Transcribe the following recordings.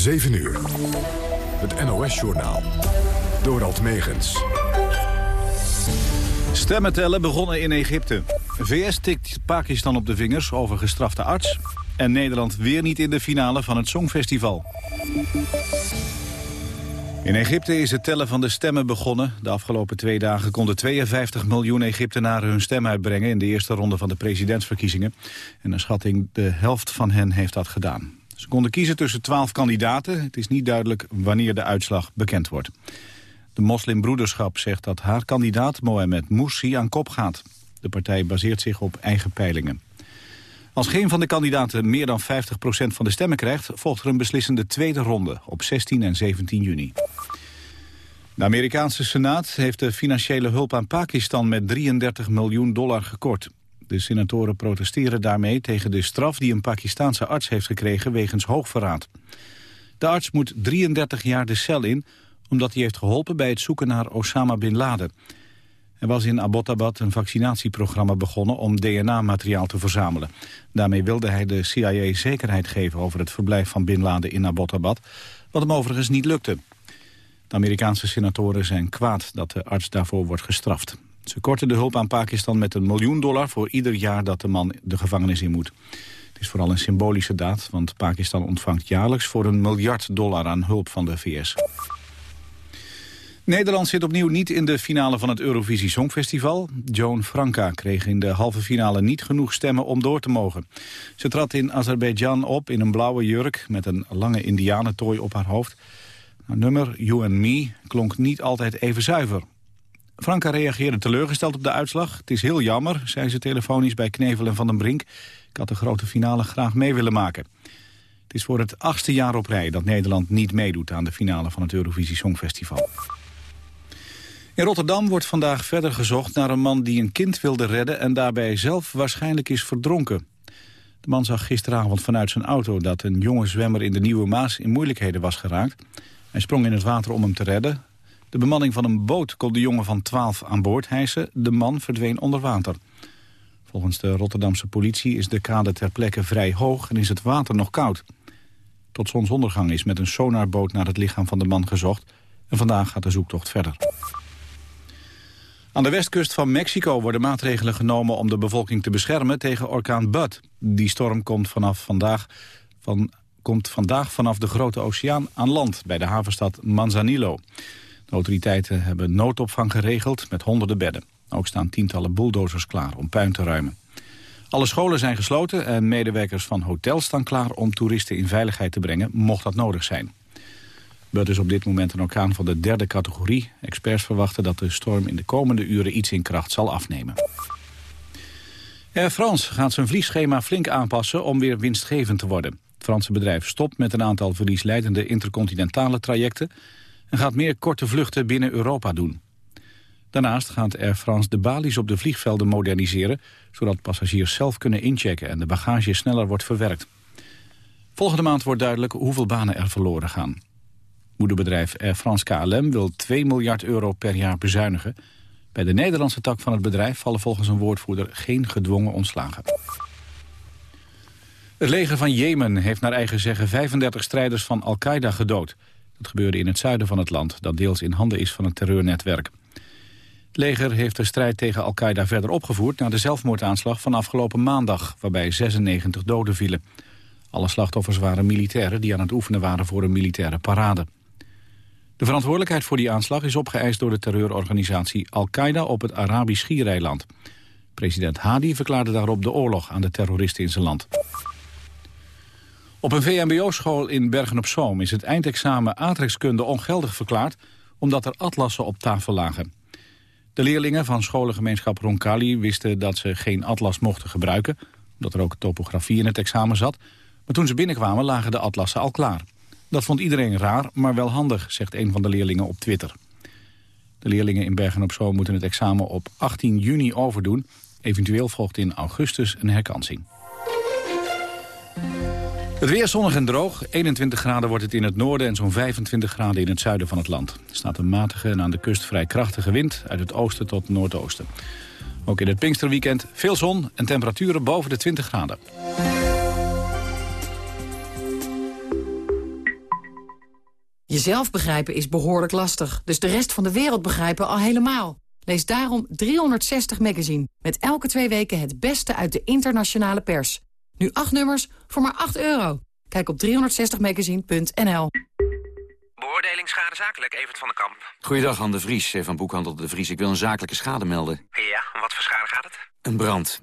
7 uur. Het NOS-journaal. Dorald Megens. Stemmen tellen begonnen in Egypte. VS tikt Pakistan op de vingers over gestrafte arts. En Nederland weer niet in de finale van het Songfestival. In Egypte is het tellen van de stemmen begonnen. De afgelopen twee dagen konden 52 miljoen Egyptenaren hun stem uitbrengen... in de eerste ronde van de presidentsverkiezingen. En een schatting de helft van hen heeft dat gedaan. Ze konden kiezen tussen 12 kandidaten. Het is niet duidelijk wanneer de uitslag bekend wordt. De moslimbroederschap zegt dat haar kandidaat Mohamed Morsi aan kop gaat. De partij baseert zich op eigen peilingen. Als geen van de kandidaten meer dan 50% van de stemmen krijgt... volgt er een beslissende tweede ronde op 16 en 17 juni. De Amerikaanse Senaat heeft de financiële hulp aan Pakistan... met 33 miljoen dollar gekort. De senatoren protesteren daarmee tegen de straf... die een Pakistaanse arts heeft gekregen wegens hoogverraad. De arts moet 33 jaar de cel in... omdat hij heeft geholpen bij het zoeken naar Osama Bin Laden... Er was in Abbottabad een vaccinatieprogramma begonnen om DNA-materiaal te verzamelen. Daarmee wilde hij de CIA zekerheid geven over het verblijf van Bin Laden in Abbottabad, wat hem overigens niet lukte. De Amerikaanse senatoren zijn kwaad dat de arts daarvoor wordt gestraft. Ze korten de hulp aan Pakistan met een miljoen dollar voor ieder jaar dat de man de gevangenis in moet. Het is vooral een symbolische daad, want Pakistan ontvangt jaarlijks voor een miljard dollar aan hulp van de VS. Nederland zit opnieuw niet in de finale van het Eurovisie Songfestival. Joan Franka kreeg in de halve finale niet genoeg stemmen om door te mogen. Ze trad in Azerbeidzjan op in een blauwe jurk met een lange indianentooi op haar hoofd. Haar nummer You and Me klonk niet altijd even zuiver. Franka reageerde teleurgesteld op de uitslag. Het is heel jammer, zei ze telefonisch bij Knevel en Van den Brink. Ik had de grote finale graag mee willen maken. Het is voor het achtste jaar op rij dat Nederland niet meedoet aan de finale van het Eurovisie Songfestival. In Rotterdam wordt vandaag verder gezocht naar een man die een kind wilde redden... en daarbij zelf waarschijnlijk is verdronken. De man zag gisteravond vanuit zijn auto dat een jonge zwemmer in de Nieuwe Maas in moeilijkheden was geraakt. Hij sprong in het water om hem te redden. De bemanning van een boot kon de jongen van 12 aan boord hijsen. De man verdween onder water. Volgens de Rotterdamse politie is de kade ter plekke vrij hoog en is het water nog koud. Tot zonsondergang is met een sonarboot naar het lichaam van de man gezocht. En vandaag gaat de zoektocht verder. Aan de westkust van Mexico worden maatregelen genomen om de bevolking te beschermen tegen orkaan Bud. Die storm komt, vanaf vandaag, van, komt vandaag vanaf de Grote Oceaan aan land bij de havenstad Manzanillo. Autoriteiten hebben noodopvang geregeld met honderden bedden. Ook staan tientallen bulldozers klaar om puin te ruimen. Alle scholen zijn gesloten en medewerkers van hotels staan klaar om toeristen in veiligheid te brengen, mocht dat nodig zijn. Bud is op dit moment een orkaan van de derde categorie. Experts verwachten dat de storm in de komende uren iets in kracht zal afnemen. Air France gaat zijn vliegschema flink aanpassen om weer winstgevend te worden. Het Franse bedrijf stopt met een aantal verliesleidende intercontinentale trajecten... en gaat meer korte vluchten binnen Europa doen. Daarnaast gaat Air France de balies op de vliegvelden moderniseren... zodat passagiers zelf kunnen inchecken en de bagage sneller wordt verwerkt. Volgende maand wordt duidelijk hoeveel banen er verloren gaan. Moederbedrijf Air France KLM wil 2 miljard euro per jaar bezuinigen. Bij de Nederlandse tak van het bedrijf vallen volgens een woordvoerder geen gedwongen ontslagen. Het leger van Jemen heeft naar eigen zeggen 35 strijders van Al-Qaeda gedood. Dat gebeurde in het zuiden van het land, dat deels in handen is van een terreurnetwerk. Het leger heeft de strijd tegen Al-Qaeda verder opgevoerd... na de zelfmoordaanslag van afgelopen maandag, waarbij 96 doden vielen. Alle slachtoffers waren militairen die aan het oefenen waren voor een militaire parade. De verantwoordelijkheid voor die aanslag is opgeëist door de terreurorganisatie Al-Qaeda op het Arabisch Schiereiland. President Hadi verklaarde daarop de oorlog aan de terroristen in zijn land. Op een VMBO-school in Bergen-op-Zoom is het eindexamen aardrijkskunde ongeldig verklaard omdat er atlassen op tafel lagen. De leerlingen van scholengemeenschap Roncalli wisten dat ze geen atlas mochten gebruiken, omdat er ook topografie in het examen zat. Maar toen ze binnenkwamen lagen de atlassen al klaar. Dat vond iedereen raar, maar wel handig, zegt een van de leerlingen op Twitter. De leerlingen in Bergen-op-Zoom moeten het examen op 18 juni overdoen. Eventueel volgt in augustus een herkansing. Het weer zonnig en droog. 21 graden wordt het in het noorden en zo'n 25 graden in het zuiden van het land. Er staat een matige en aan de kust vrij krachtige wind uit het oosten tot noordoosten. Ook in het Pinksterweekend veel zon en temperaturen boven de 20 graden. Jezelf begrijpen is behoorlijk lastig, dus de rest van de wereld begrijpen al helemaal. Lees daarom 360 Magazine, met elke twee weken het beste uit de internationale pers. Nu acht nummers voor maar 8 euro. Kijk op 360magazine.nl. Beoordeling schade zakelijk, Evert van den Kamp. Goeiedag, Anne de Vries, van Boekhandel de Vries. Ik wil een zakelijke schade melden. Ja, om wat voor schade gaat het? Een brand.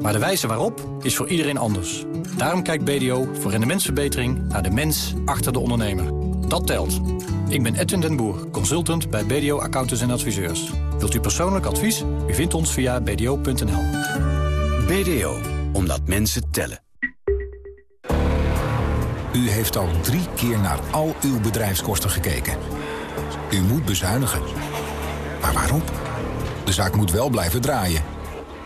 Maar de wijze waarop is voor iedereen anders. Daarom kijkt BDO voor rendementsverbetering naar de mens achter de ondernemer. Dat telt. Ik ben Edwin den Boer, consultant bij BDO Accountants en Adviseurs. Wilt u persoonlijk advies? U vindt ons via bdo.nl. BDO, omdat mensen tellen. U heeft al drie keer naar al uw bedrijfskosten gekeken. U moet bezuinigen. Maar waarom? De zaak moet wel blijven draaien.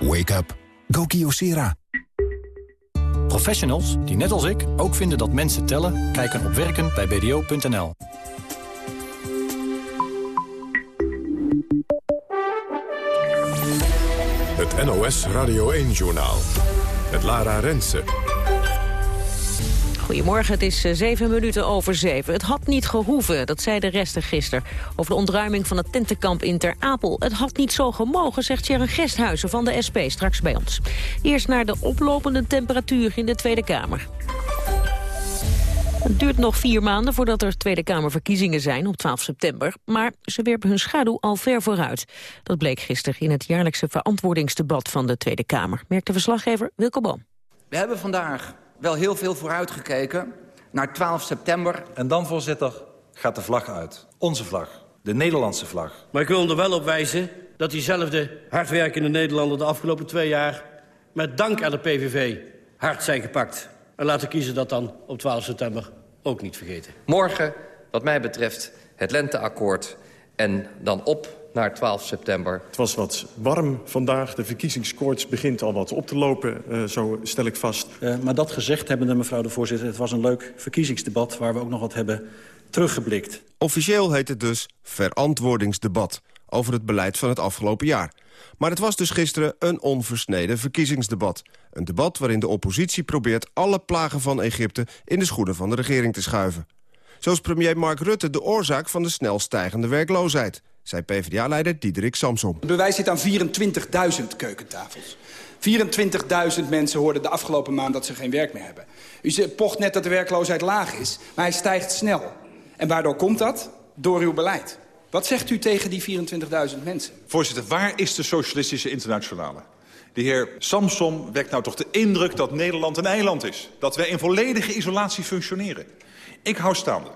Wake up. Go Kyocera. Professionals die net als ik ook vinden dat mensen tellen... kijken op werken bij bdo.nl. Het NOS Radio 1-journaal. Met Lara Rensen. Goedemorgen, het is eh, zeven minuten over zeven. Het had niet gehoeven, dat zei de rechter gisteren... over de ontruiming van het tentenkamp in Ter Apel. Het had niet zo gemogen, zegt Sharon Gesthuizen van de SP straks bij ons. Eerst naar de oplopende temperatuur in de Tweede Kamer. Het duurt nog vier maanden voordat er Tweede Kamerverkiezingen zijn op 12 september. Maar ze werpen hun schaduw al ver vooruit. Dat bleek gisteren in het jaarlijkse verantwoordingsdebat van de Tweede Kamer. Merkte verslaggever Wilco Boom. We hebben vandaag wel heel veel vooruitgekeken naar 12 september. En dan, voorzitter, gaat de vlag uit. Onze vlag. De Nederlandse vlag. Maar ik wil er wel op wijzen dat diezelfde hardwerkende Nederlander... de afgelopen twee jaar met dank aan de PVV hard zijn gepakt. En laten kiezen dat dan op 12 september ook niet vergeten. Morgen, wat mij betreft, het lenteakkoord. En dan op naar 12 september. Het was wat warm vandaag. De verkiezingskoorts begint al wat op te lopen, uh, zo stel ik vast. Uh, maar dat gezegd hebbende, mevrouw de voorzitter... het was een leuk verkiezingsdebat waar we ook nog wat hebben teruggeblikt. Officieel heet het dus verantwoordingsdebat over het beleid van het afgelopen jaar. Maar het was dus gisteren een onversneden verkiezingsdebat. Een debat waarin de oppositie probeert alle plagen van Egypte... in de schoenen van de regering te schuiven. Zoals premier Mark Rutte de oorzaak van de snel stijgende werkloosheid zei PvdA-leider Diederik Samsom. Het bewijs zit aan 24.000 keukentafels. 24.000 mensen hoorden de afgelopen maand dat ze geen werk meer hebben. U pocht net dat de werkloosheid laag is, maar hij stijgt snel. En waardoor komt dat? Door uw beleid. Wat zegt u tegen die 24.000 mensen? Voorzitter, waar is de Socialistische Internationale? De heer Samsom wekt nou toch de indruk dat Nederland een eiland is. Dat wij in volledige isolatie functioneren. Ik hou staande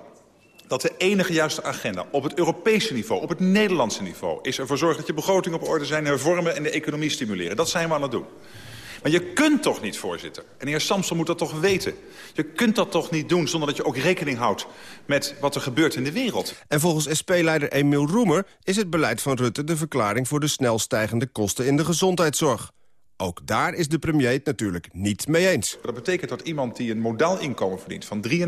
dat de enige juiste agenda op het Europese niveau, op het Nederlandse niveau... is ervoor zorgen dat je begroting op orde zijn, hervormen en de economie stimuleren. Dat zijn we aan het doen. Maar je kunt toch niet, voorzitter, en de heer Samson moet dat toch weten... je kunt dat toch niet doen zonder dat je ook rekening houdt... met wat er gebeurt in de wereld. En volgens SP-leider Emiel Roemer is het beleid van Rutte... de verklaring voor de snel stijgende kosten in de gezondheidszorg. Ook daar is de premier het natuurlijk niet mee eens. Dat betekent dat iemand die een modaal inkomen verdient van 33.000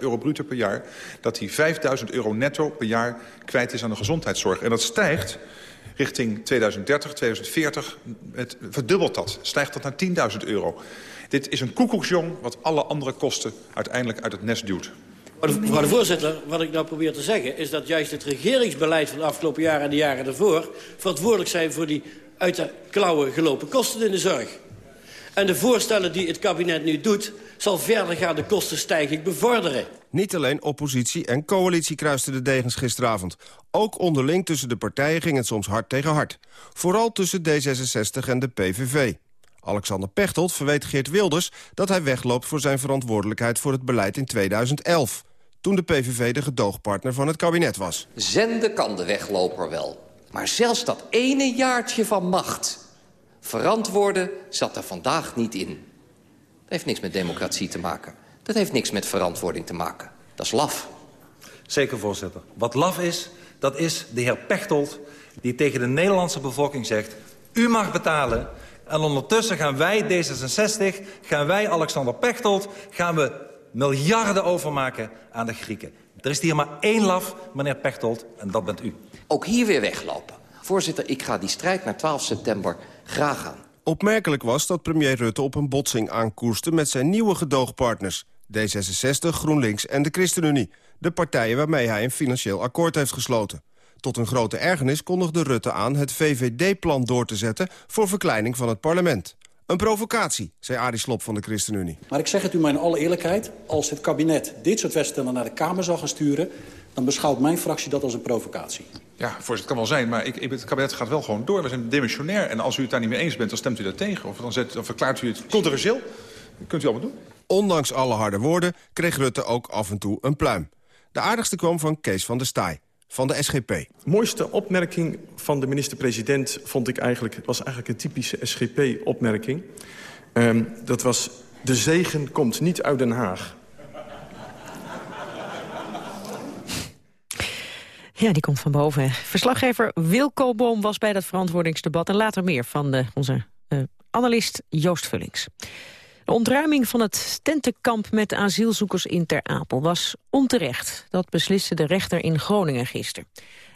euro bruto per jaar... dat hij 5.000 euro netto per jaar kwijt is aan de gezondheidszorg. En dat stijgt richting 2030, 2040, het verdubbelt dat. Stijgt dat naar 10.000 euro. Dit is een koekoeksjong wat alle andere kosten uiteindelijk uit het nest duwt. Mevrouw de voorzitter, wat ik nou probeer te zeggen... is dat juist het regeringsbeleid van de afgelopen jaren en de jaren daarvoor... verantwoordelijk zijn voor die uit de klauwen gelopen kosten in de zorg. En de voorstellen die het kabinet nu doet... zal verdergaande kostenstijging bevorderen. Niet alleen oppositie en coalitie kruisten de degens gisteravond. Ook onderling tussen de partijen ging het soms hard tegen hard. Vooral tussen D66 en de PVV. Alexander Pechtold verweet Geert Wilders dat hij wegloopt voor zijn verantwoordelijkheid voor het beleid in 2011. Toen de PVV de gedoogpartner van het kabinet was. Zenden kan de wegloper wel. Maar zelfs dat ene jaartje van macht... verantwoorden zat er vandaag niet in. Dat heeft niks met democratie te maken. Dat heeft niks met verantwoording te maken. Dat is laf. Zeker, voorzitter. Wat laf is, dat is de heer Pechtold... die tegen de Nederlandse bevolking zegt... u mag betalen en ondertussen gaan wij, D66, gaan wij, Alexander Pechtold... gaan we miljarden overmaken aan de Grieken. Er is hier maar één laf, meneer Pechtold, en dat bent u. Ook hier weer weglopen. Voorzitter, ik ga die strijd naar 12 september graag aan. Opmerkelijk was dat premier Rutte op een botsing aankoerste... met zijn nieuwe gedoogpartners, D66, GroenLinks en de ChristenUnie. De partijen waarmee hij een financieel akkoord heeft gesloten. Tot een grote ergernis kondigde Rutte aan het VVD-plan door te zetten... voor verkleining van het parlement. Een provocatie, zei Arie Slob van de ChristenUnie. Maar ik zeg het u maar in alle eerlijkheid. Als het kabinet dit soort wetstellen naar de Kamer zal gaan sturen... dan beschouwt mijn fractie dat als een provocatie. Ja, voorzitter, het kan wel zijn, maar ik, ik, het kabinet gaat wel gewoon door. We zijn demissionair en als u het daar niet mee eens bent, dan stemt u daar tegen. Of dan, zet, dan verklaart u het controversieel. Dat kunt u allemaal doen. Ondanks alle harde woorden kreeg Rutte ook af en toe een pluim. De aardigste kwam van Kees van der Staaij van de SGP. De mooiste opmerking van de minister-president vond ik eigenlijk... was eigenlijk een typische SGP-opmerking. Um, dat was, de zegen komt niet uit Den Haag. Ja, die komt van boven. Verslaggever Wilco Boom was bij dat verantwoordingsdebat... en later meer van de, onze uh, analist Joost Vullings. De ontruiming van het tentenkamp met asielzoekers in Ter Apel was onterecht. Dat besliste de rechter in Groningen gisteren.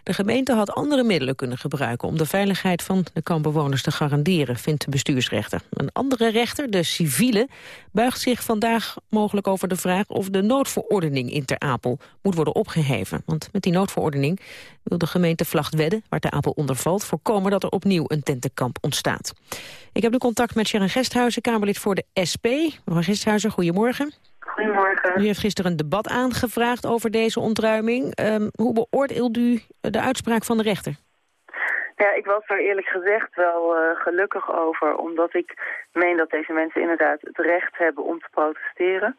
De gemeente had andere middelen kunnen gebruiken... om de veiligheid van de kampbewoners te garanderen, vindt de bestuursrechter. Een andere rechter, de civiele, buigt zich vandaag mogelijk over de vraag... of de noodverordening in Ter Apel moet worden opgeheven. Want met die noodverordening wil de gemeente Vlachtwedde, waar Ter Apel onder valt... voorkomen dat er opnieuw een tentenkamp ontstaat. Ik heb nu contact met Sharon Gesthuizen, Kamerlid voor de SP. Mevrouw Gesthuizen, goedemorgen. Goedemorgen. U heeft gisteren een debat aangevraagd over deze ontruiming. Um, hoe beoordeelt u de uitspraak van de rechter? Ja, ik was er eerlijk gezegd wel uh, gelukkig over, omdat ik meen dat deze mensen inderdaad het recht hebben om te protesteren.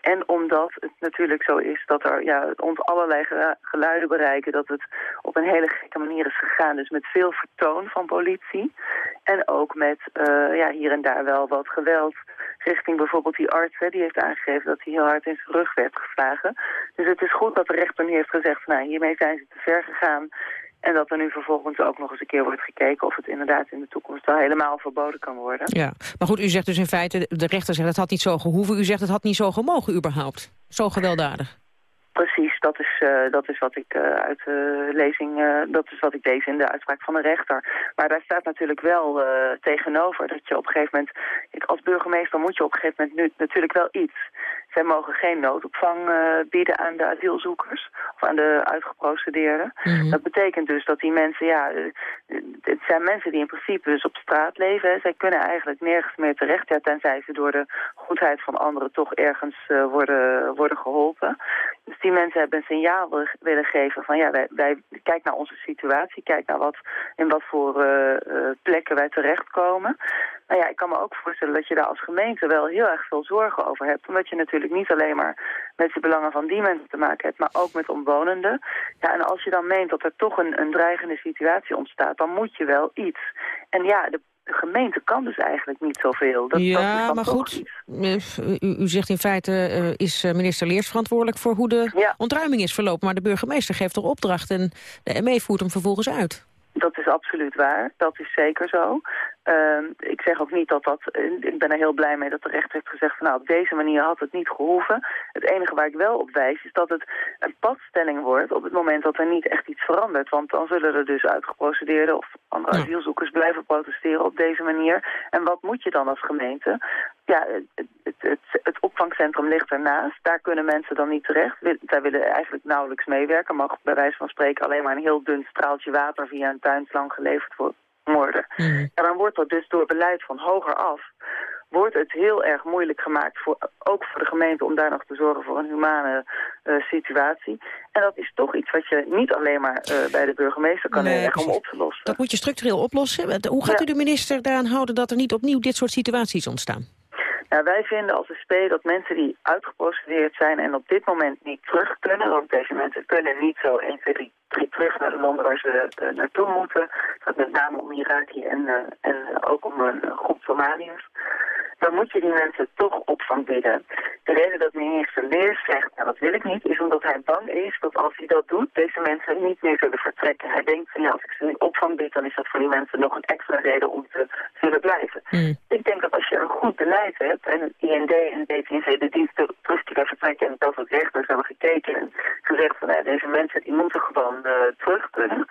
En omdat het natuurlijk zo is dat er ja, ons allerlei geluiden bereiken... dat het op een hele gekke manier is gegaan. Dus met veel vertoon van politie. En ook met uh, ja, hier en daar wel wat geweld richting bijvoorbeeld die arts. Hè, die heeft aangegeven dat hij heel hard in zijn rug werd geslagen. Dus het is goed dat de rechter nu heeft gezegd... nou, hiermee zijn ze te ver gegaan... En dat er nu vervolgens ook nog eens een keer wordt gekeken... of het inderdaad in de toekomst wel helemaal verboden kan worden. Ja, maar goed, u zegt dus in feite... de rechter zegt het had niet zo gehoeven. U zegt het had niet zo gemogen überhaupt. Zo gewelddadig. Precies, dat is, uh, dat is wat ik uh, uit de lezing, uh, dat is wat ik lees in de uitspraak van de rechter. Maar daar staat natuurlijk wel tegenover dat je op een gegeven moment, ik, als burgemeester moet je op een gegeven moment nu natuurlijk wel iets. Zij mogen geen noodopvang bieden aan de asielzoekers of aan de uitgeprocedeerden. Mm Dat betekent dus dat die mensen, ja, eh, het zijn mensen die in principe dus op straat leven. Zij kunnen eigenlijk nergens meer terecht, ja, tenzij ze door de goedheid van anderen toch ergens worden, worden geholpen. Dus die mensen hebben een signaal willen geven van ja, wij, wij kijk naar onze situatie, kijk naar wat, in wat voor uh, plekken wij terechtkomen. Nou ja, ik kan me ook voorstellen dat je daar als gemeente wel heel erg veel zorgen over hebt. Omdat je natuurlijk niet alleen maar met de belangen van die mensen te maken hebt, maar ook met omwonenden. Ja, en als je dan meent dat er toch een, een dreigende situatie ontstaat, dan moet je wel iets. En ja, de, de gemeente kan dus eigenlijk niet zoveel. Dat, ja, dat maar goed, u, u, zegt in feite uh, is eh, minister Leers verantwoordelijk voor hoe de ja. ontruiming is verlopen. Maar de burgemeester geeft er opdracht en de ME voert hem vervolgens uit. Dat is absoluut waar. Dat is zeker zo. Uh, ik zeg ook niet dat dat... Ik ben er heel blij mee dat de rechter heeft gezegd... van nou, op deze manier had het niet gehoeven. Het enige waar ik wel op wijs is dat het een padstelling wordt... op het moment dat er niet echt iets verandert. Want dan zullen er dus uitgeprocedeerden... of andere ja. asielzoekers blijven protesteren op deze manier. En wat moet je dan als gemeente? Ja, het, het, het, het opvangcentrum ligt ernaast. Daar kunnen mensen dan niet terecht. Zij willen eigenlijk nauwelijks meewerken. Mag bij wijze van spreken alleen maar een heel dun straaltje water... via een tuinslang geleverd worden worden. Mm. Ja, dan wordt dat dus door beleid van hoger af wordt het heel erg moeilijk gemaakt, voor, ook voor de gemeente, om daar nog te zorgen voor een humane uh, situatie. En dat is toch iets wat je niet alleen maar uh, bij de burgemeester kan nee, om op te lossen. Dat moet je structureel oplossen. Hoe gaat ja. u de minister daaraan houden dat er niet opnieuw dit soort situaties ontstaan? Nou, wij vinden als SP dat mensen die uitgeprocedeerd zijn en op dit moment niet terug kunnen, want deze mensen kunnen niet zo 1, 2, 3, 3 terug naar de landen waar ze uh, naartoe moeten. Het gaat met name om Iraki en, uh, en ook om een groep Somaliërs dan moet je die mensen toch opvang bieden. De reden dat minister Leers zegt, nou dat wil ik niet, is omdat hij bang is dat als hij dat doet, deze mensen niet meer zullen vertrekken. Hij denkt van ja, als ik ze nu opvang bied, dan is dat voor die mensen nog een extra reden om te zullen blijven. Mm. Ik denk dat als je een goed beleid hebt, en IND en DTNC, de diensten terug vertrekken, en dat ook rechters hebben gekeken en gezegd van ja, deze mensen die moeten gewoon uh, terug kunnen,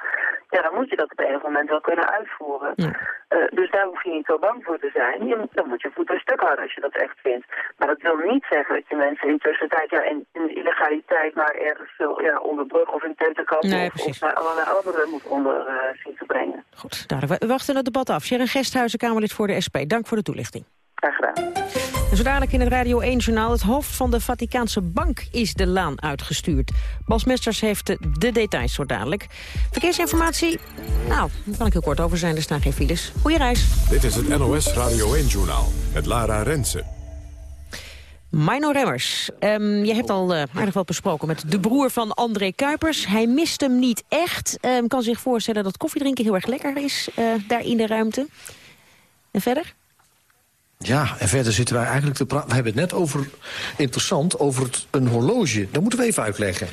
ja, dan moet je dat op een of moment wel kunnen uitvoeren. Mm. Uh, dus daar hoef je niet zo bang voor te zijn. Je, dan moet je stuk houden als je dat echt vindt. Maar dat wil niet zeggen dat je mensen in tussentijd ja, in, in illegaliteit maar ergens ja, onder brug of in tentenkamp nee, of, of, naar allerlei andere moet onder uh, zien te brengen. Goed, daar, we wachten het debat af. Sharon Gesthuizen, Kamerlid voor de SP. Dank voor de toelichting. Graag gedaan. En zo dadelijk in het Radio 1-journaal... het hoofd van de Vaticaanse bank is de laan uitgestuurd. Bas Mesters heeft de details zo dadelijk. Verkeersinformatie? Nou, daar kan ik heel kort over zijn. Er staan geen files. Goeie reis. Dit is het NOS Radio 1-journaal met Lara Rensen. Mino Remmers, um, je hebt al uh, aardig wat besproken met de broer van André Kuipers. Hij mist hem niet echt. Um, kan zich voorstellen dat koffiedrinken heel erg lekker is uh, daar in de ruimte. En verder? Ja, en verder zitten wij eigenlijk te praten. We hebben het net over, interessant, over het, een horloge. Dat moeten we even uitleggen.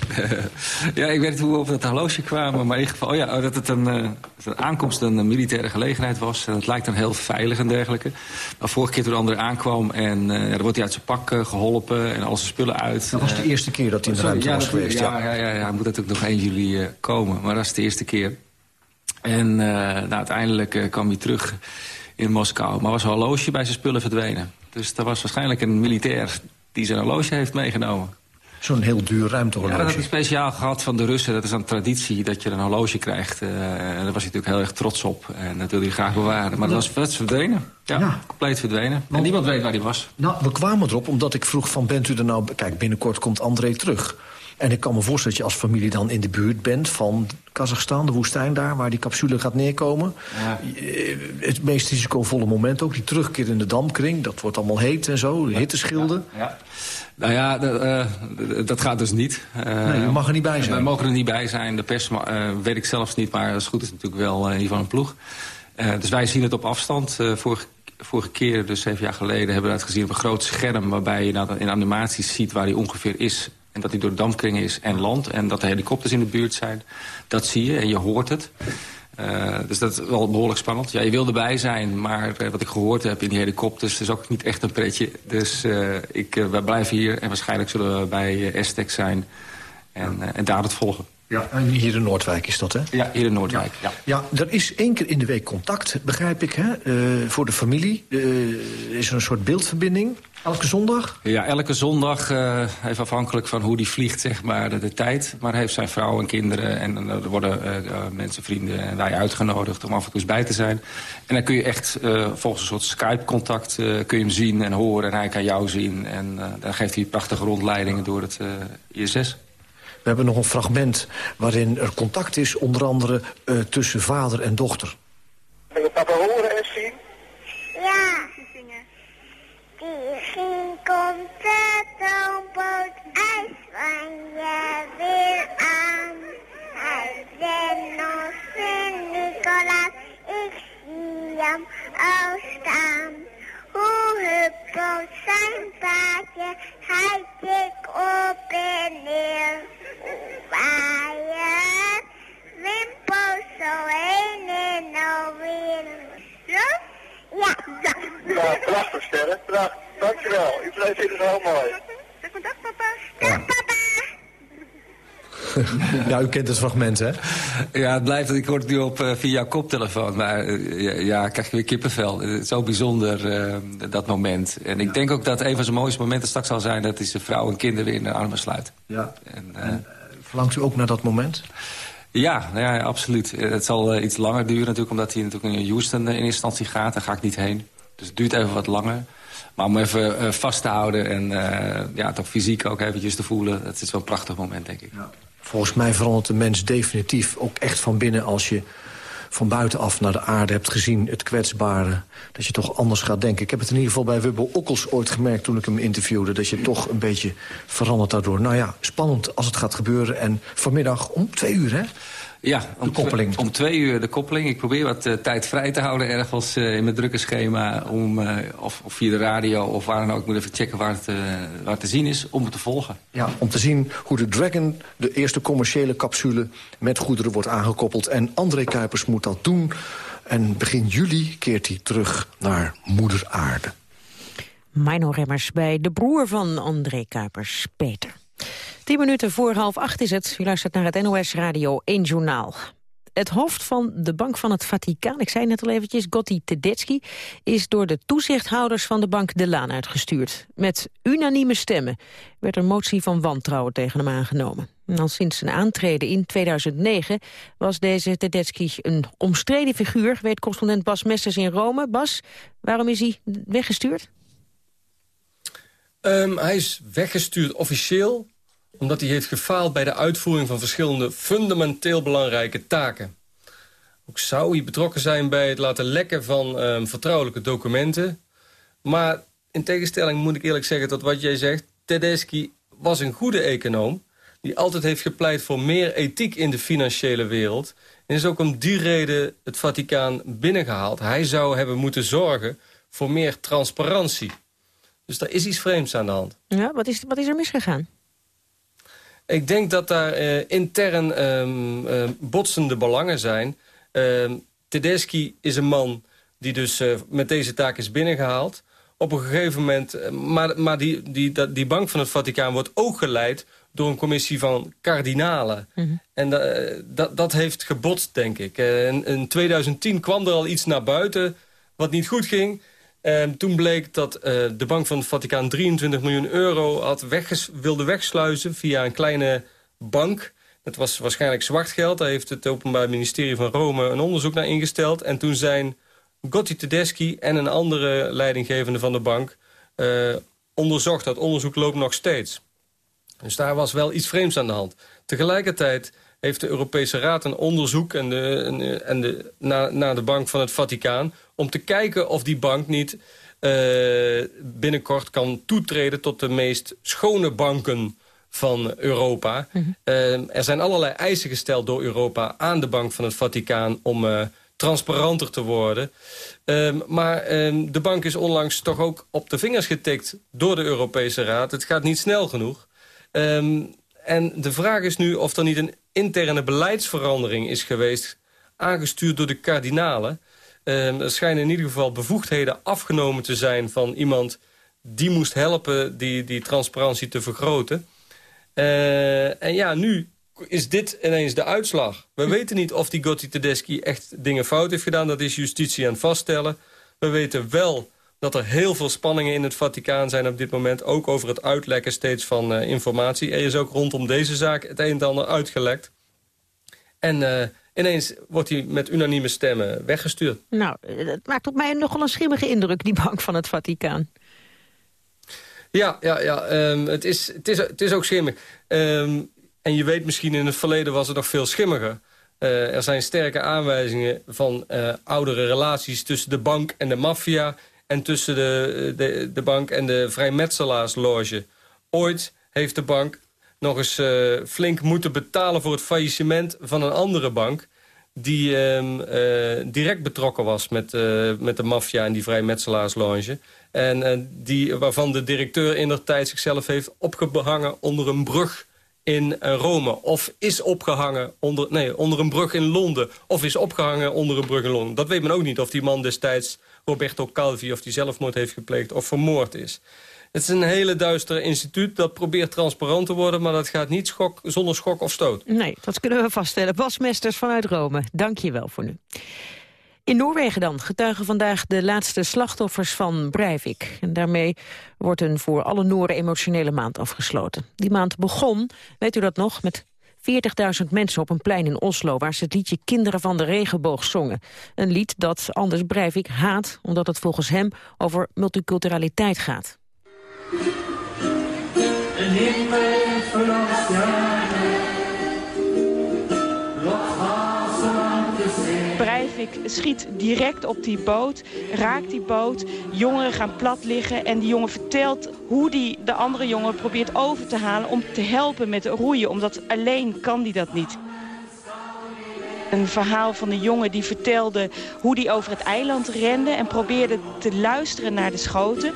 ja, ik weet niet hoe we over dat horloge kwamen. Maar in ieder geval, oh ja, dat het een, uh, een aankomst een militaire gelegenheid was. En het lijkt dan heel veilig en dergelijke. Maar vorige keer toen de andere aankwam en uh, dan wordt hij uit zijn pak uh, geholpen en al zijn spullen uit. Dat was de eerste keer dat hij in de ruimte ja, was geweest. Ja, ja, ja, ja, hij moet natuurlijk nog 1 juli komen. Maar dat is de eerste keer. En nou, uiteindelijk kwam hij terug in Moskou. Maar was een horloge bij zijn spullen verdwenen. Dus er was waarschijnlijk een militair die zijn horloge heeft meegenomen. Zo'n heel duur ruimtehorloge. Ja, dat ik speciaal gehad van de Russen. Dat is een traditie dat je een horloge krijgt. Uh, en daar was hij natuurlijk heel erg trots op. En dat wilde hij graag bewaren. Maar dat, was, verdwenen. Ja, compleet verdwenen. en niemand weet waar hij was. Nou, we kwamen erop omdat ik vroeg van bent u er nou... Kijk, binnenkort komt André terug. En ik kan me voorstellen dat je als familie dan in de buurt bent van Kazachstan, de woestijn daar, waar die capsule gaat neerkomen. Ja. Het meest risicovolle moment ook, die terugkeer in de dampkring. Dat wordt allemaal heet en zo, de hitteschilden. Ja, ja. Nou ja, uh, dat gaat dus niet. Uh, nee, je mag er niet bij zijn. Wij mogen er niet bij zijn. De pers uh, weet ik zelfs niet, maar als het goed is natuurlijk wel geval een ploeg. dus wij zien het op afstand. vorige, vorige keer, dus zeven jaar geleden, hebben we het gezien op een groot scherm... waarbij je in animaties ziet waar hij ongeveer is en dat hij door de dampkringen is en land. En dat er helikopters in de buurt zijn. Dat zie je en je hoort het. Uh, dus dat is wel behoorlijk spannend. Ja, je wil erbij zijn, maar uh, wat ik gehoord heb in die helikopters... is ook niet echt een pretje. Dus uh, ik, wij blijven hier en waarschijnlijk zullen we bij Estek zijn... En, en daar het volgen. Ja, en hier in Noordwijk is dat, hè? Ja, hier in Noordwijk, ja. Ja, er is één keer in de week contact, begrijp ik, hè? voor de familie. is er een soort beeldverbinding. Elke zondag? Ja, elke zondag, uh, even afhankelijk van hoe die vliegt, zeg maar, de, de tijd. Maar hij heeft zijn vrouw en kinderen en uh, er worden uh, mensen, vrienden en wij uitgenodigd om af en toe eens bij te zijn. En dan kun je echt volgens een soort Skype-contact kun je hem zien en horen en hij kan jou zien. En dan geeft hij prachtige rondleidingen door het ISS. We hebben nog een fragment waarin er contact is, onder andere tussen vader en dochter. Je papa horen en zien? Ja. Misschien komt de toonboot ijs van je weer aan. Hij rent nog Sint-Nicolaas, ik zie hem al staan. Hoe huppelt zijn paardje, hij tik op en neer. Waaien, wimpels zo heen en alweer. Zo? Ja. Ja, ja prachtig sterren. Prachtig. Dankjewel. Iedereen vindt het heel mooi. Dag papa. Dag papa. ja, u kent het fragment, hè? Ja, het blijft, ik hoor het nu op uh, via jouw koptelefoon. Maar uh, ja, ja, krijg je weer kippenvel. Het is zo bijzonder, uh, dat moment. En ik denk ook dat een van zijn mooiste momenten straks zal zijn... dat hij zijn vrouw en kinderen weer in de armen sluit. Ja. En, en verlangt u ook naar dat moment? Ja, nou ja, absoluut. Het zal iets langer duren natuurlijk... omdat hij natuurlijk in Houston in instantie gaat. Daar ga ik niet heen. Dus het duurt even wat langer. Maar om even eh, vast te houden en eh, ja, toch fysiek ook eventjes te voelen... dat is wel een prachtig moment, denk ik. Volgens mij verandert de mens definitief ook echt van binnen... als je van buitenaf naar de aarde hebt gezien, het kwetsbare... dat je toch anders gaat denken. Ik heb het in ieder geval bij Wubbo Okkels ooit gemerkt toen ik hem interviewde... dat je toch een beetje verandert daardoor. Nou ja, spannend als het gaat gebeuren. En vanmiddag om twee uur, hè? Ja, om, koppeling. om twee uur de koppeling. Ik probeer wat uh, tijd vrij te houden ergens uh, in mijn drukke schema. Om, uh, of, of, via de radio of waar dan ook. Ik moet even checken waar het, waar het te zien is om het te volgen. Ja, om te zien hoe de Dragon, de eerste commerciële capsule... met goederen wordt aangekoppeld. En André Kuipers moet dat doen. En begin juli keert hij terug naar Moeder Aarde. Mino Remmers bij de broer van André Kuipers, Peter. Tien minuten voor half acht is het. U luistert naar het NOS Radio 1 Journaal. Het hoofd van de Bank van het Vaticaan, ik zei net al eventjes, Gotti Tedeschi, is door de toezichthouders van de bank de laan uitgestuurd. Met unanieme stemmen werd een motie van wantrouwen tegen hem aangenomen. En al sinds zijn aantreden in 2009 was deze Tedeschi een omstreden figuur, weet correspondent Bas Messers in Rome. Bas, waarom is hij weggestuurd? Um, hij is weggestuurd officieel omdat hij heeft gefaald bij de uitvoering van verschillende fundamenteel belangrijke taken. Ook zou hij betrokken zijn bij het laten lekken van um, vertrouwelijke documenten. Maar in tegenstelling moet ik eerlijk zeggen tot wat jij zegt... Tedeschi was een goede econoom die altijd heeft gepleit voor meer ethiek in de financiële wereld. En is ook om die reden het Vaticaan binnengehaald. Hij zou hebben moeten zorgen voor meer transparantie. Dus daar is iets vreemds aan de hand. Ja, wat is, wat is er misgegaan? Ik denk dat daar uh, intern um, uh, botsende belangen zijn. Uh, Tedeschi is een man die dus uh, met deze taak is binnengehaald. Op een gegeven moment, eh, maar, maar die, die, die bank van het Vaticaan wordt ook geleid door een commissie van kardinalen. Mm -hmm. En dat, dat heeft gebotst, denk ik. In, in 2010 kwam er al iets naar buiten wat niet goed ging. En toen bleek dat uh, de Bank van het Vaticaan 23 miljoen euro had wegges wilde wegsluizen via een kleine bank. Dat was waarschijnlijk zwart geld. Daar heeft het Openbaar Ministerie van Rome een onderzoek naar ingesteld. En toen zijn Gotti Tedeschi en een andere leidinggevende van de bank uh, onderzocht. Dat onderzoek loopt nog steeds. Dus daar was wel iets vreemds aan de hand. Tegelijkertijd heeft de Europese Raad een onderzoek en de, en, en de, naar, naar de bank van het Vaticaan... om te kijken of die bank niet uh, binnenkort kan toetreden... tot de meest schone banken van Europa. Mm -hmm. uh, er zijn allerlei eisen gesteld door Europa aan de bank van het Vaticaan... om uh, transparanter te worden. Um, maar um, de bank is onlangs toch ook op de vingers getikt door de Europese Raad. Het gaat niet snel genoeg. Um, en de vraag is nu of er niet een interne beleidsverandering is geweest... aangestuurd door de kardinalen. Uh, er schijnen in ieder geval bevoegdheden afgenomen te zijn... van iemand die moest helpen die, die transparantie te vergroten. Uh, en ja, nu is dit ineens de uitslag. We weten niet of die Gotti Tedeschi echt dingen fout heeft gedaan. Dat is justitie aan het vaststellen. We weten wel dat er heel veel spanningen in het Vaticaan zijn op dit moment. Ook over het uitlekken steeds van uh, informatie. Er is ook rondom deze zaak het een en ander uitgelekt. En uh, ineens wordt hij met unanieme stemmen weggestuurd. Nou, het maakt op mij nogal een schimmige indruk, die bank van het Vaticaan. Ja, ja, ja um, het, is, het, is, het is ook schimmig. Um, en je weet misschien in het verleden was het nog veel schimmiger. Uh, er zijn sterke aanwijzingen van oudere relaties tussen de bank en de maffia en tussen de, de, de bank en de vrijmetselaarsloge. Ooit heeft de bank nog eens uh, flink moeten betalen voor het faillissement van een andere bank... die uh, uh, direct betrokken was met, uh, met de maffia en die vrijmetselaarsloge. En die, waarvan de directeur in tijd zichzelf heeft opgehangen onder een brug in Rome. Of is opgehangen onder, nee, onder een brug in Londen. Of is opgehangen onder een brug in Londen. Dat weet men ook niet of die man destijds Roberto Calvi... of die zelfmoord heeft gepleegd of vermoord is. Het is een hele duistere instituut dat probeert transparant te worden... maar dat gaat niet schok, zonder schok of stoot. Nee, dat kunnen we vaststellen. Bas Mesters vanuit Rome, dank je wel voor nu. In Noorwegen dan getuigen vandaag de laatste slachtoffers van Breivik. En daarmee wordt een voor alle Nooren emotionele maand afgesloten. Die maand begon, weet u dat nog, met 40.000 mensen op een plein in Oslo... waar ze het liedje Kinderen van de Regenboog zongen. Een lied dat Anders Breivik haat... omdat het volgens hem over multiculturaliteit gaat. Schiet direct op die boot, raakt die boot. Jongeren gaan plat liggen en die jongen vertelt hoe die de andere jongen probeert over te halen... om te helpen met roeien, omdat alleen kan die dat niet. Een verhaal van een jongen die vertelde hoe die over het eiland rende... en probeerde te luisteren naar de schoten.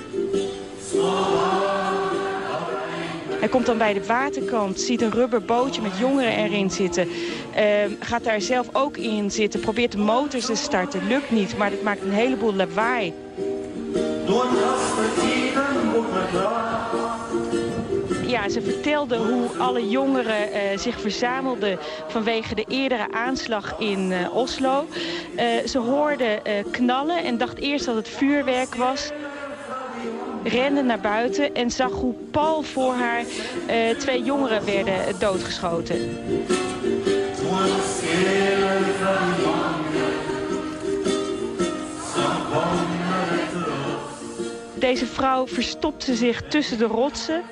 Hij komt dan bij de waterkant, ziet een rubberbootje met jongeren erin zitten. Uh, gaat daar zelf ook in zitten, probeert de motor te starten. Lukt niet, maar het maakt een heleboel lawaai. Ja, ze vertelde hoe alle jongeren uh, zich verzamelden vanwege de eerdere aanslag in uh, Oslo. Uh, ze hoorden knallen en dacht eerst dat het vuurwerk was rende naar buiten en zag hoe pal voor haar uh, twee jongeren werden doodgeschoten. Deze vrouw verstopte zich tussen de rotsen.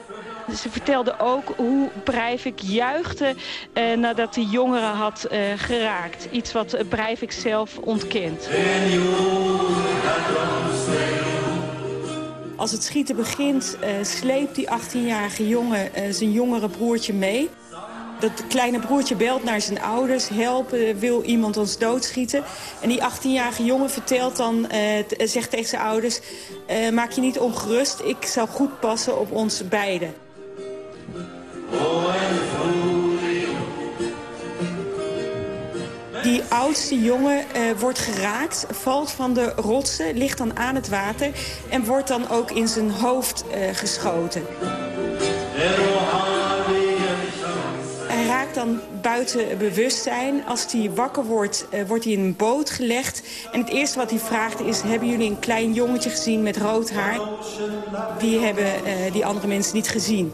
Ze vertelde ook hoe Breivik juichte uh, nadat de jongeren had uh, geraakt. Iets wat Breivik zelf ontkent. Als het schieten begint, uh, sleept die 18-jarige jongen uh, zijn jongere broertje mee. Dat kleine broertje belt naar zijn ouders, helpen, wil iemand ons doodschieten. En die 18-jarige jongen vertelt dan, zegt tegen zijn ouders... maak je niet ongerust, ik zal goed passen op ons beiden. Die oudste jongen uh, wordt geraakt, valt van de rotsen, ligt dan aan het water... en wordt dan ook in zijn hoofd uh, geschoten. Hij raakt dan buiten bewustzijn. Als hij wakker wordt, uh, wordt hij in een boot gelegd. En het eerste wat hij vraagt is... hebben jullie een klein jongetje gezien met rood haar? Die hebben die andere mensen niet gezien.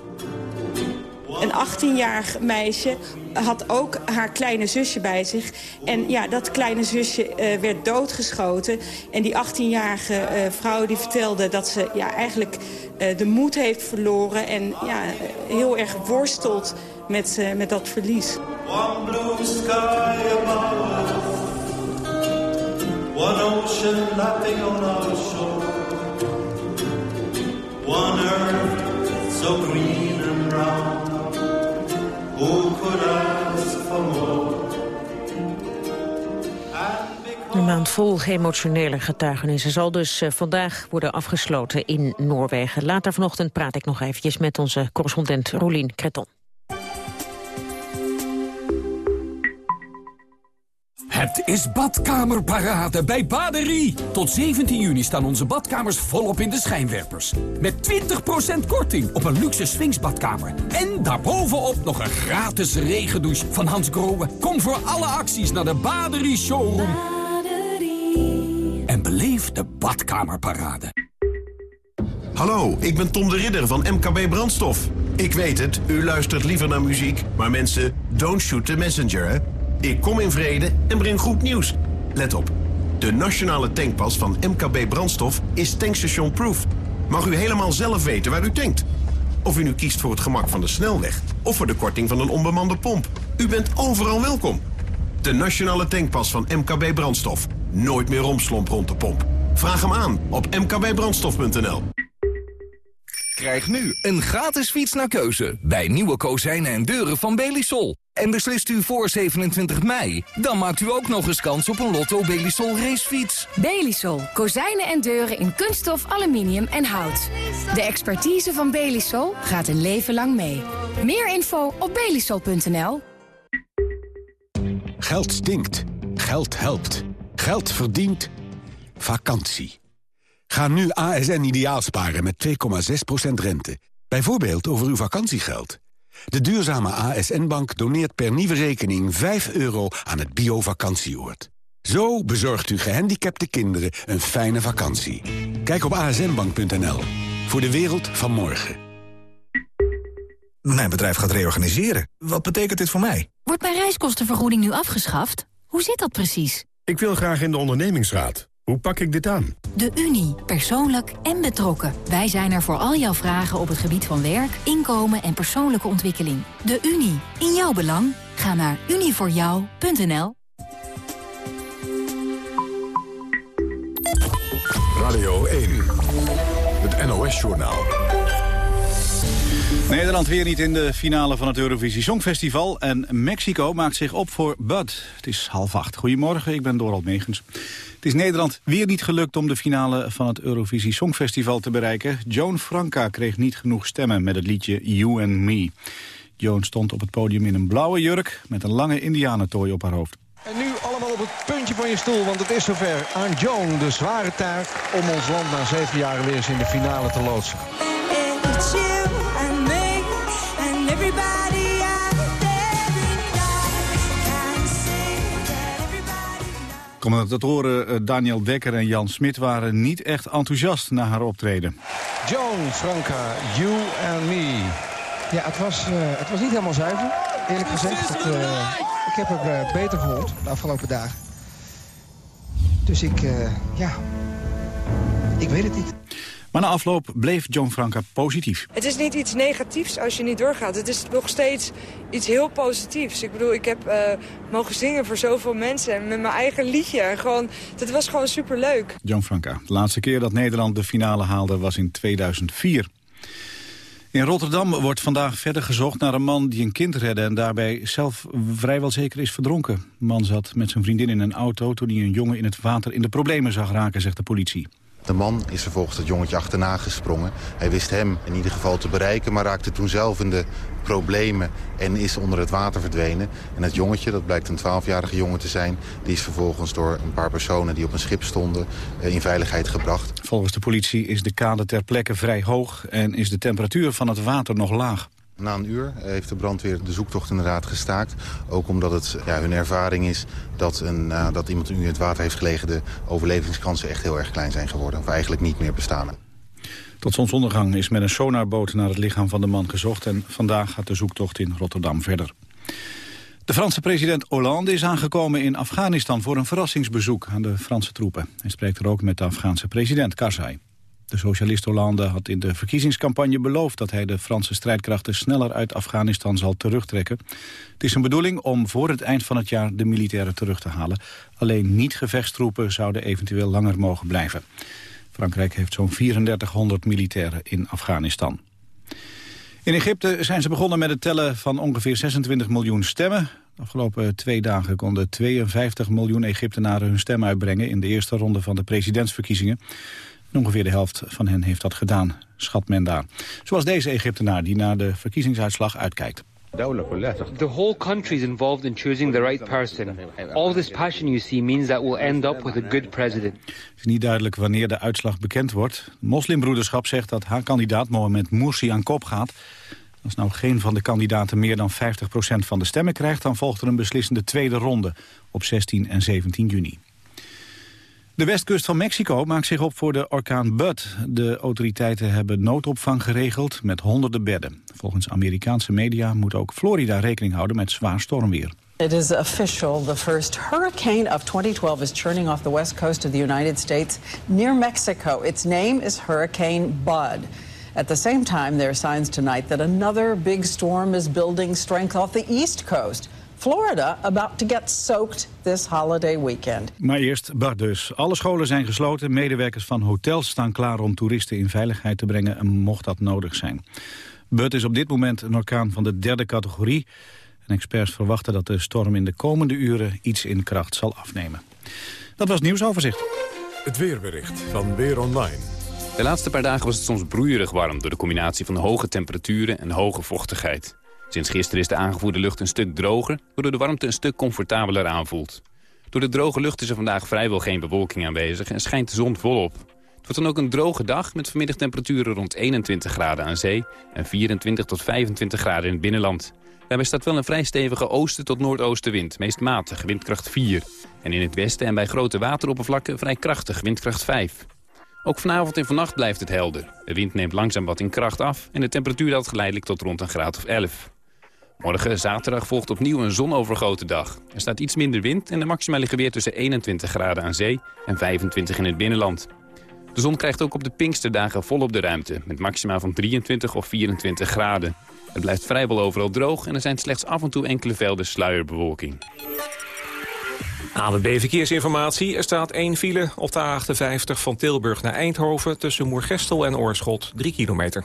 Een 18-jarig meisje had ook haar kleine zusje bij zich. En ja, dat kleine zusje uh, werd doodgeschoten. En die 18-jarige uh, vrouw die vertelde dat ze ja, eigenlijk uh, de moed heeft verloren... en ja, heel erg worstelt met, met dat verlies. One blue sky above. One ocean lapping on our shore. One earth so green and round. Een maand vol emotionele getuigenissen zal dus uh, vandaag worden afgesloten in Noorwegen. Later vanochtend praat ik nog eventjes met onze correspondent Rolien Kreton. Het is badkamerparade bij Baderie. Tot 17 juni staan onze badkamers volop in de schijnwerpers. Met 20% korting op een luxe swingsbadkamer. En daarbovenop nog een gratis regendouche van Hans Grohe. Kom voor alle acties naar de Baderie Showroom. Baderie. En beleef de badkamerparade. Hallo, ik ben Tom de Ridder van MKB Brandstof. Ik weet het, u luistert liever naar muziek, maar mensen, don't shoot the messenger, hè? Ik kom in vrede en breng goed nieuws. Let op. De nationale tankpas van MKB Brandstof is tankstation proof. Mag u helemaal zelf weten waar u tankt. Of u nu kiest voor het gemak van de snelweg of voor de korting van een onbemande pomp. U bent overal welkom. De nationale tankpas van MKB Brandstof. Nooit meer romslomp rond de pomp. Vraag hem aan op mkbbrandstof.nl. Krijg nu een gratis fiets naar keuze bij nieuwe kozijnen en deuren van Belisol. En beslist u voor 27 mei, dan maakt u ook nog eens kans op een Lotto Belisol racefiets. Belisol. Kozijnen en deuren in kunststof, aluminium en hout. De expertise van Belisol gaat een leven lang mee. Meer info op belisol.nl. Geld stinkt. Geld helpt. Geld verdient. Vakantie. Ga nu ASN ideaal sparen met 2,6% rente. Bijvoorbeeld over uw vakantiegeld. De duurzame ASN-bank doneert per nieuwe rekening 5 euro aan het bio-vakantieoord. Zo bezorgt u gehandicapte kinderen een fijne vakantie. Kijk op asnbank.nl. Voor de wereld van morgen. Mijn bedrijf gaat reorganiseren. Wat betekent dit voor mij? Wordt mijn reiskostenvergoeding nu afgeschaft? Hoe zit dat precies? Ik wil graag in de ondernemingsraad. Hoe pak ik dit aan? De Unie. Persoonlijk en betrokken. Wij zijn er voor al jouw vragen op het gebied van werk, inkomen en persoonlijke ontwikkeling. De Unie. In jouw belang. Ga naar unievoorjou.nl Radio 1. Het NOS-journaal. Nederland weer niet in de finale van het Eurovisie Songfestival. En Mexico maakt zich op voor Bud. Het is half acht. Goedemorgen, ik ben Dorald Megens. Het is Nederland weer niet gelukt om de finale van het Eurovisie Songfestival te bereiken. Joan Franca kreeg niet genoeg stemmen met het liedje You and Me. Joan stond op het podium in een blauwe jurk met een lange indianentooi op haar hoofd. En nu allemaal op het puntje van je stoel, want het is zover. Aan Joan de zware taak om ons land na zeven jaar weer eens in de finale te loodsen. Commentatoren eh, Daniel Dekker en Jan Smit waren niet echt enthousiast na haar optreden. Joan Franca, You and Me. Ja, het was, uh, het was niet helemaal zuiver, eerlijk gezegd. Het, uh, ik heb er uh, beter gehoord de afgelopen dagen. Dus ik, ja, ik weet het niet. Maar na afloop bleef John Franca positief. Het is niet iets negatiefs als je niet doorgaat. Het is nog steeds iets heel positiefs. Ik bedoel, ik heb uh, mogen zingen voor zoveel mensen en met mijn eigen liedje. En gewoon, dat was gewoon superleuk. John Franca. De laatste keer dat Nederland de finale haalde was in 2004. In Rotterdam wordt vandaag verder gezocht naar een man die een kind redde... en daarbij zelf vrijwel zeker is verdronken. De man zat met zijn vriendin in een auto toen hij een jongen in het water in de problemen zag raken, zegt de politie. De man is vervolgens het jongetje achterna gesprongen. Hij wist hem in ieder geval te bereiken, maar raakte toen zelf in de problemen en is onder het water verdwenen. En het jongetje, dat blijkt een 12-jarige jongen te zijn... die is vervolgens door een paar personen die op een schip stonden eh, in veiligheid gebracht. Volgens de politie is de kade ter plekke vrij hoog en is de temperatuur van het water nog laag. Na een uur heeft de brandweer de zoektocht inderdaad gestaakt. Ook omdat het ja, hun ervaring is dat, een, uh, dat iemand nu in het water heeft gelegen... de overlevingskansen echt heel erg klein zijn geworden. Of eigenlijk niet meer bestaan. Tot zonsondergang is met een sonarboot naar het lichaam van de man gezocht... en vandaag gaat de zoektocht in Rotterdam verder. De Franse president Hollande is aangekomen in Afghanistan... voor een verrassingsbezoek aan de Franse troepen. Hij spreekt er ook met de Afghaanse president Karzai. De socialist Hollande had in de verkiezingscampagne beloofd... dat hij de Franse strijdkrachten sneller uit Afghanistan zal terugtrekken. Het is een bedoeling om voor het eind van het jaar de militairen terug te halen. Alleen niet-gevechtstroepen zouden eventueel langer mogen blijven. Frankrijk heeft zo'n 3400 militairen in Afghanistan. In Egypte zijn ze begonnen met het tellen van ongeveer 26 miljoen stemmen. De afgelopen twee dagen konden 52 miljoen Egyptenaren hun stem uitbrengen... in de eerste ronde van de presidentsverkiezingen. Ongeveer de helft van hen heeft dat gedaan, schat men daar. Zoals deze Egyptenaar die naar de verkiezingsuitslag uitkijkt. The whole country is involved in choosing the right person. All this passion you see means that we'll end up with a good president. Het is niet duidelijk wanneer de uitslag bekend wordt. De moslimbroederschap zegt dat haar kandidaat Mohamed Morsi aan kop gaat. Als nou geen van de kandidaten meer dan 50% van de stemmen krijgt... dan volgt er een beslissende tweede ronde op 16 en 17 juni. De westkust van Mexico maakt zich op voor de orkaan Bud. De autoriteiten hebben noodopvang geregeld met honderden bedden. Volgens Amerikaanse media moet ook Florida rekening houden met zwaar stormweer. It is official. The first hurricane of 2012 is churning off the west coast of the United States near Mexico. Its name is Hurricane Bud. At the same time, there are signs tonight that another big storm is building strength off the east coast. Florida about to get soaked this holiday weekend. Maar eerst Bart dus. Alle scholen zijn gesloten. Medewerkers van hotels staan klaar om toeristen in veiligheid te brengen... mocht dat nodig zijn. Bud is op dit moment een orkaan van de derde categorie. En experts verwachten dat de storm in de komende uren iets in kracht zal afnemen. Dat was het nieuwsoverzicht. Het weerbericht van Weer Online. De laatste paar dagen was het soms broeierig warm... door de combinatie van hoge temperaturen en hoge vochtigheid. Sinds gisteren is de aangevoerde lucht een stuk droger... waardoor de warmte een stuk comfortabeler aanvoelt. Door de droge lucht is er vandaag vrijwel geen bewolking aanwezig... en schijnt de zon volop. Het wordt dan ook een droge dag met vanmiddag temperaturen rond 21 graden aan zee... en 24 tot 25 graden in het binnenland. Daarbij staat wel een vrij stevige oosten tot noordoostenwind, meest matig, windkracht 4. En in het westen en bij grote wateroppervlakken vrij krachtig, windkracht 5. Ook vanavond en vannacht blijft het helder. De wind neemt langzaam wat in kracht af en de temperatuur daalt geleidelijk tot rond een graad of 11. Morgen, zaterdag, volgt opnieuw een zonovergoten dag. Er staat iets minder wind en de maxima liggen weer tussen 21 graden aan zee en 25 in het binnenland. De zon krijgt ook op de Pinksterdagen volop de ruimte, met maxima van 23 of 24 graden. Het blijft vrijwel overal droog en er zijn slechts af en toe enkele velden sluierbewolking. ANWB Verkeersinformatie. Er staat één file op de A58 van Tilburg naar Eindhoven... tussen Moergestel en Oorschot, 3 kilometer.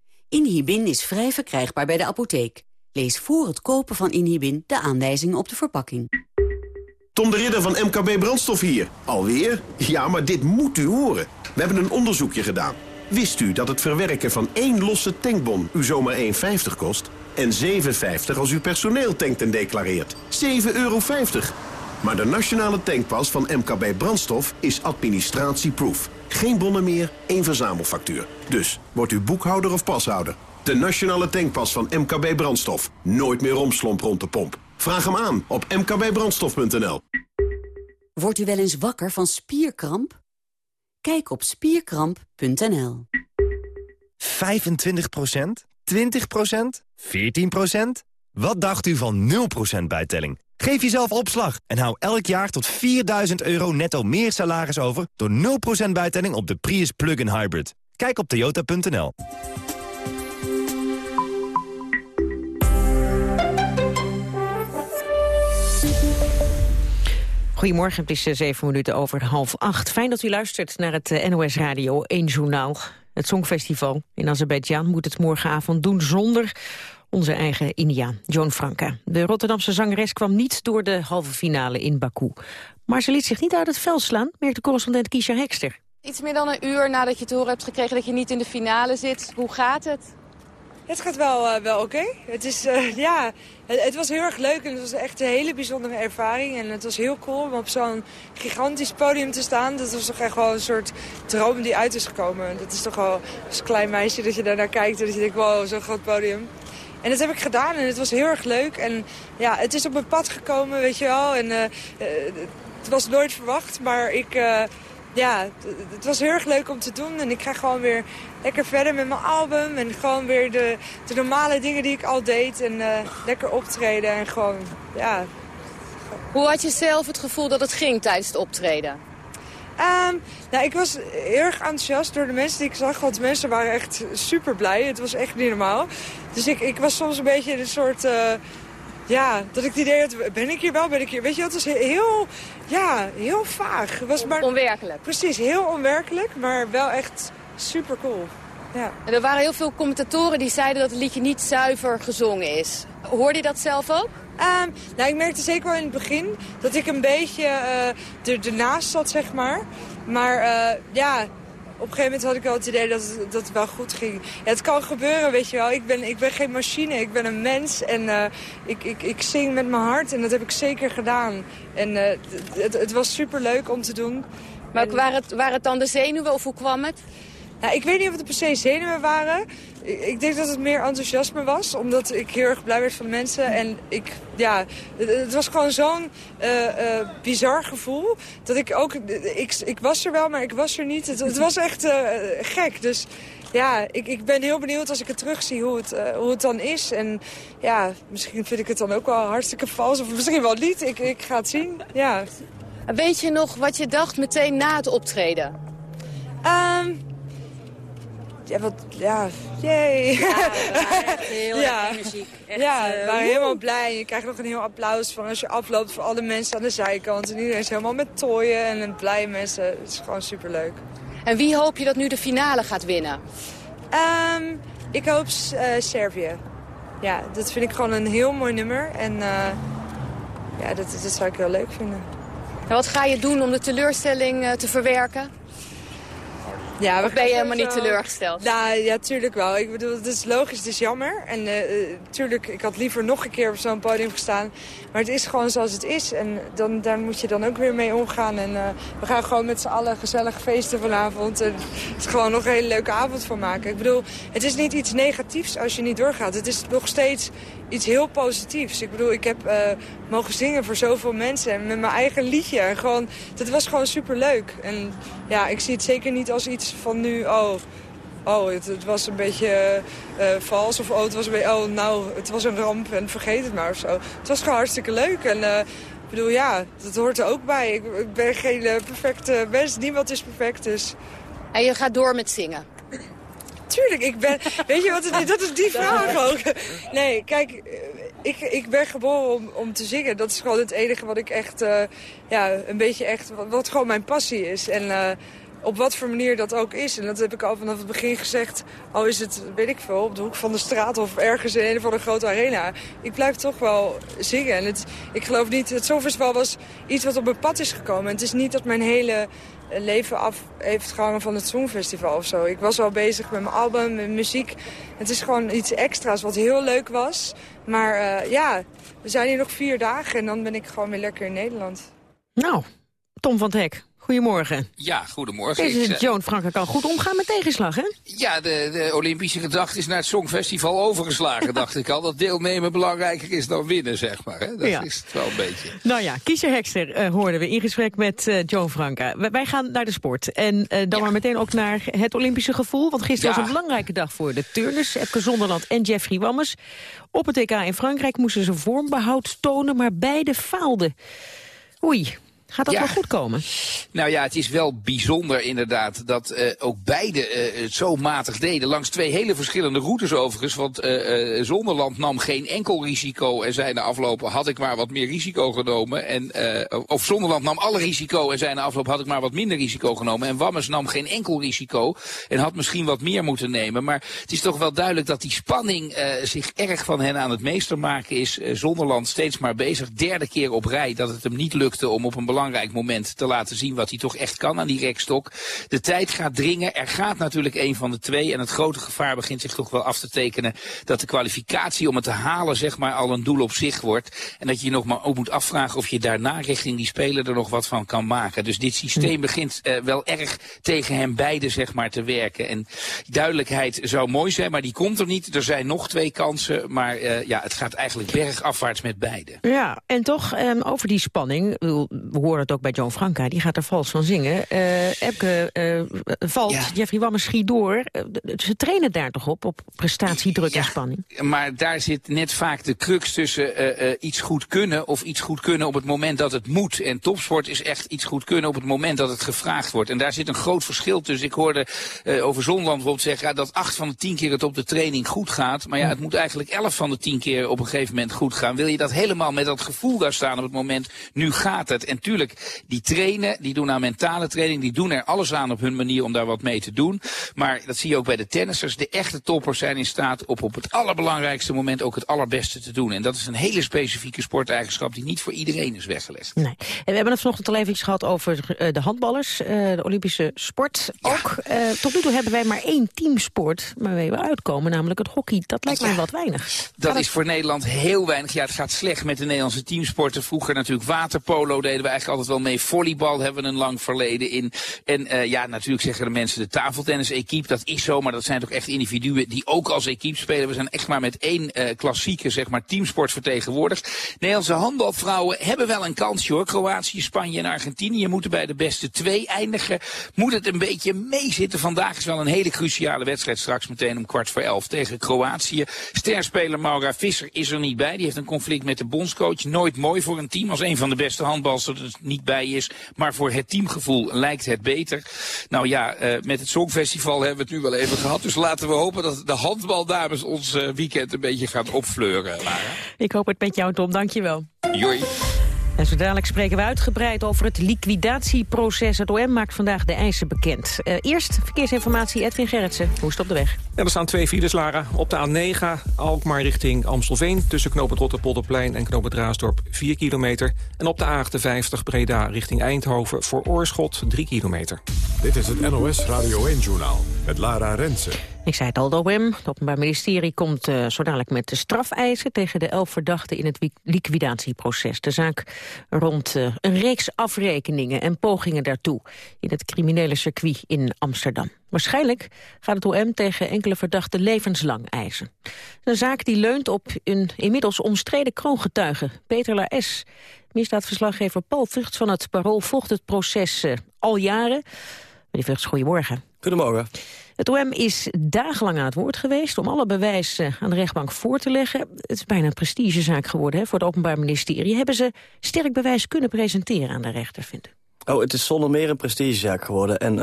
Inhibin is vrij verkrijgbaar bij de apotheek. Lees voor het kopen van Inhibin de aanwijzingen op de verpakking. Tom de Ridder van MKB Brandstof hier. Alweer? Ja, maar dit moet u horen. We hebben een onderzoekje gedaan. Wist u dat het verwerken van één losse tankbon u zomaar 1,50 kost? En 7,50 als u personeel tankt en declareert. 7,50 euro. Maar de nationale tankpas van MKB Brandstof is administratieproof. Geen bonnen meer, één verzamelfactuur. Dus, wordt u boekhouder of pashouder? De nationale tankpas van MKB Brandstof. Nooit meer romslomp rond de pomp. Vraag hem aan op mkbbrandstof.nl. Wordt u wel eens wakker van spierkramp? Kijk op spierkramp.nl. 25% 20% 14% Wat dacht u van 0% bijtelling? Geef jezelf opslag en hou elk jaar tot 4000 euro netto meer salaris over... door 0% bijtelling op de Prius Plug-in Hybrid. Kijk op toyota.nl. Goedemorgen, het is eh, zeven minuten over half acht. Fijn dat u luistert naar het eh, NOS Radio 1 Journaal. Het Songfestival in Azerbeidzjan moet het morgenavond doen zonder onze eigen Indiaan, Joan Franka. De Rotterdamse zangeres kwam niet door de halve finale in Baku. Maar ze liet zich niet uit het vel slaan, merkte correspondent Kiesja Hekster. Iets meer dan een uur nadat je te horen hebt gekregen dat je niet in de finale zit. Hoe gaat het? Het gaat wel, uh, wel oké. Het is, uh, ja, het, het, was heel erg leuk en het was echt een hele bijzondere ervaring. En het was heel cool om op zo'n gigantisch podium te staan. Dat was toch echt wel een soort droom die uit is gekomen. Dat is toch wel als klein meisje dat je daarnaar kijkt en dat je denkt, wow, zo'n groot podium. En dat heb ik gedaan en het was heel erg leuk. En ja, het is op mijn pad gekomen, weet je wel. En uh, het was nooit verwacht, maar ik ja, het was heel erg leuk om te doen. En ik ga gewoon weer lekker verder met mijn album. En gewoon weer de, de normale dingen die ik al deed. En lekker optreden en gewoon, ja. Hoe had je zelf het gevoel dat het ging tijdens het optreden? Um, nou, ik was erg enthousiast door de mensen die ik zag. Want de mensen waren echt super blij. Het was echt niet normaal. Dus ik, ik was soms een beetje in een soort... Uh, ja, dat ik het idee had, ben ik hier wel, ben ik hier? Weet je, het was heel, ja, heel vaag. Het was maar, onwerkelijk. Precies, heel onwerkelijk, maar wel echt super cool. Ja. En er waren heel veel commentatoren die zeiden dat het liedje niet zuiver gezongen is. Hoorde je dat zelf ook? Um, nou, ik merkte zeker wel in het begin dat ik een beetje uh, er, ernaast zat, zeg maar. Maar uh, ja, op een gegeven moment had ik wel het idee dat het, dat het wel goed ging. Ja, het kan gebeuren, weet je wel. Ik ben, ik ben geen machine, ik ben een mens. En uh, ik, ik, ik zing met mijn hart en dat heb ik zeker gedaan. En uh, het, het was super leuk om te doen. Maar en... waren, het, waren het dan de zenuwen of hoe kwam het? Nou, ik weet niet of het per se zenuwen waren. Ik denk dat het meer enthousiasme was, omdat ik heel erg blij werd van de mensen. En ik, ja, het, was gewoon zo'n uh, uh, bizar gevoel. Dat ik ook, ik, ik was er wel, maar ik was er niet. Het, het was echt uh, gek. Dus ja, ik, ik ben heel benieuwd als ik het terugzie hoe het, hoe het dan is. En ja, misschien vind ik het dan ook wel hartstikke vals. Of misschien wel niet. Ik, ik ga het zien, ja. Weet je nog wat je dacht meteen na het optreden? Ehm, ja, wat, ja, jee. Ja, we waren echt heel Ja. erg energiek. Echt, ja, we eh, waren woe. helemaal blij. Je krijgt nog een heel applaus van als je afloopt voor alle mensen aan de zijkant. En iedereen is helemaal met tooien en blij mensen. Het is gewoon superleuk. En wie hoop je dat nu de finale gaat winnen? Ehm, ik hoop eh, Servië. Ja, dat vind ik gewoon een heel mooi nummer. En eh, ja, dat, dat zou ik heel leuk vinden. En wat ga je doen om de teleurstelling te verwerken? Ja, Of ben je helemaal niet teleurgesteld? Nou, ja, tuurlijk wel. Ik bedoel, het is logisch, het is jammer. En eh, tuurlijk, ik had liever nog een keer op zo'n podium gestaan. Maar het is gewoon zoals het is. En dan, daar moet je dan ook weer mee omgaan. En eh, we gaan gewoon met z'n allen gezellig feesten vanavond. En het is gewoon nog een hele leuke avond van maken. Ik bedoel, het is niet iets negatiefs als je niet doorgaat. Het is nog steeds iets heel positiefs. Ik bedoel, ik heb mogen zingen voor zoveel mensen. En met mijn eigen liedje. En gewoon, dat was gewoon superleuk. En ja, ik zie het zeker niet als iets van nu... Oh, oh het, het was een beetje eh, eh, vals. Of oh, het was een beetje, oh, nou, het was een ramp en vergeet het maar of zo. Het was gewoon hartstikke leuk. En eh, ik bedoel, ja, dat hoort er ook bij. Ik, ik ben geen perfecte mens. Niemand is perfect, dus... En je gaat door met zingen? Tuurlijk, ik ben... Weet je wat het is? Dat is die vraag ook. Nee, kijk, ik, ik ben geboren om, om te zingen. Dat is gewoon het enige wat ik echt... ja, een beetje echt... Wat, wat gewoon mijn passie is. En op wat voor manier dat ook is. En dat heb ik al vanaf het begin gezegd. Al is het, weet ik veel, op de hoek van de straat... of ergens in een of andere grote arena. Ik blijf toch wel zingen. En het, ik geloof niet... Het Songfestival was iets wat op mijn pad is gekomen. En het is niet dat mijn hele leven af heeft gehangen van het Songfestival of zo. Ik was al bezig met mijn album, met muziek. Het is gewoon iets extra's wat heel leuk was. Maar eh, ja, we zijn hier nog vier dagen en dan ben ik gewoon weer lekker in Nederland. Nou, Tom van het Hek, goedemorgen. Ja, goedemorgen. Deze eh, Joan Franke kan goed omgaan met tegenslag, hè? Ja, de, de Olympische gedachte is naar het Songfestival overgeslagen, dacht ik al. Dat deelnemen belangrijker is dan winnen, zeg maar. Hè? Dat Ja. is het wel een beetje. Nou ja, Kiesje Hekster eh, hoorden we in gesprek met eh Joan Franka. Wij, wij gaan naar de sport. En dan maar meteen ook naar het Olympische gevoel. Want gisteren Ja. was een belangrijke dag voor de turners. Epke Zonderland en Jeffrey Wammes. Op het EK in Frankrijk moesten ze vormbehoud tonen, maar beide faalden. Oei, gaat dat Ja. wel goed komen? Nou ja, het is wel bijzonder inderdaad dat eh, ook beide eh, het zo matig deden. Langs twee hele verschillende routes overigens. Want eh, Zonderland nam geen enkel risico en zei na afloop had ik maar wat meer risico genomen. En, of Zonderland nam alle risico en zei na afloop had ik maar wat minder risico genomen. En Wammes nam geen enkel risico en had misschien wat meer moeten nemen. Maar het is toch wel duidelijk dat die spanning zich erg van hen aan het meester maken is. Zonderland steeds maar bezig. Derde keer op rij dat het hem niet lukte om op een belangrijk moment te laten zien wat hij toch echt kan aan die rekstok. De tijd gaat dringen. Er gaat natuurlijk een van de twee. En het grote gevaar begint zich toch wel af te tekenen dat de kwalificatie om het te halen zeg maar al een doel op zich wordt. En dat je je nog maar ook moet afvragen of je daarna richting die speler er nog wat van kan maken. Dus dit systeem begint eh, wel erg tegen hen beiden zeg maar te werken. En duidelijkheid zou mooi zijn, maar die komt er niet. Er zijn nog twee kansen, maar eh, ja, het gaat eigenlijk bergafwaarts met beiden. Ja, en toch ehm, over die spanning. We horen het ook bij Joan Franka, die gaat er vals van zingen. Eh Epke eh, valt, Jeffrey Wammes schiet door. Eh, ze trainen daar toch op, op prestatiedruk en spanning? Maar daar zit net vaak de crux tussen iets goed kunnen of iets goed kunnen op het moment dat het moet. En topsport is echt iets goed kunnen op het moment dat het gevraagd wordt. En daar zit een groot verschil tussen. Ik hoorde over Zonland bijvoorbeeld zeggen ja, dat acht van de tien keer het op de training goed gaat. Maar ja, het moet eigenlijk elf van de tien keer op een gegeven moment goed gaan. Wil je dat helemaal met dat gevoel daar staan op het moment, nu gaat het. En tuurlijk, die trainen, die doen aan mentale training, die doen er alles aan op hun manier om daar wat mee te doen. Maar dat zie je ook bij de tennissers. De echte toppers zijn in staat op op het allerbelangrijkste moment ook het allerbeste te doen. En dat is een hele specifieke sporteigenschap die niet voor iedereen is weggelegd. Nee. En we hebben het vanochtend al even gehad over eh, de handballers, eh, de Olympische sport. Ook, eh, tot nu toe hebben wij maar één teamsport waarmee we uitkomen, namelijk het hockey. Dat lijkt mij wat weinig. Dat is voor Nederland heel weinig. Ja, het gaat slecht met de Nederlandse teamsporten. Vroeger natuurlijk waterpolo deden we eigenlijk altijd wel mee. Volleybal hebben we een lang verleden in. En eh, ja, natuurlijk zeggen de mensen de tafeltennis-equipe. Dat is zo, maar dat zijn toch echt individuen die ook als equipe spelen. We zijn echt maar met één eh, klassieke, zeg maar, teamsport vertegenwoordigd. Nederlandse handbalvrouwen hebben wel een kansje hoor. Kroatië, Spanje en Argentinië moeten bij de beste twee eindigen. Moet het een beetje meezitten. Vandaag is wel een hele cruciale wedstrijd. Straks meteen om kwart voor elf tegen Kroatië. Sterspeler Maura Visser is er niet bij. Die heeft een conflict met de bondscoach. Nooit mooi voor een team. Als een van de beste handbalsters niet bij is. Maar voor het teamgevoel lijkt het beter. Nou ja, met het Songfestival hebben we het nu wel even gehad. Dus laten we hopen dat de handbaldames ons weekend een beetje gaat opfleuren, Lara. Ik hoop het met jou, Tom. Dankjewel. Joi. En zo dadelijk spreken we uitgebreid over het liquidatieproces. Het OM maakt vandaag de eisen bekend. Uh, eerst verkeersinformatie, Edwin Gerritsen. Hoe is het op de weg? Ja, er staan twee files, Lara. Op de A9, Alkmaar richting Amstelveen... tussen knooppunt Rotterpolderplein en knooppunt Raasdorp 4 kilometer. En op de A58 Breda richting Eindhoven voor Oorschot 3 kilometer. Dit is het NOS Radio 1-journaal met Lara Rensen. Ik zei het al, de OM, het Openbaar Ministerie, komt uh, zo dadelijk met de strafeisen tegen de elf verdachten in het liquidatieproces. De zaak rond uh, een reeks afrekeningen en pogingen daartoe in het criminele circuit in Amsterdam. Waarschijnlijk gaat het OM tegen enkele verdachten levenslang eisen. Een zaak die leunt op een inmiddels omstreden kroongetuige, Peter Laes. Misdaadverslaggever Paul Vugts van het Parool volgt het proces uh, al jaren. Meneer Vugts, goedemorgen. Goedemorgen. Het OM is dagenlang aan het woord geweest om alle bewijzen aan de rechtbank voor te leggen. Het is bijna een prestigezaak geworden hè, voor het Openbaar Ministerie. Hebben ze sterk bewijs kunnen presenteren aan de rechter, vindt u? Oh, het is zonder meer een prestigezaak geworden. En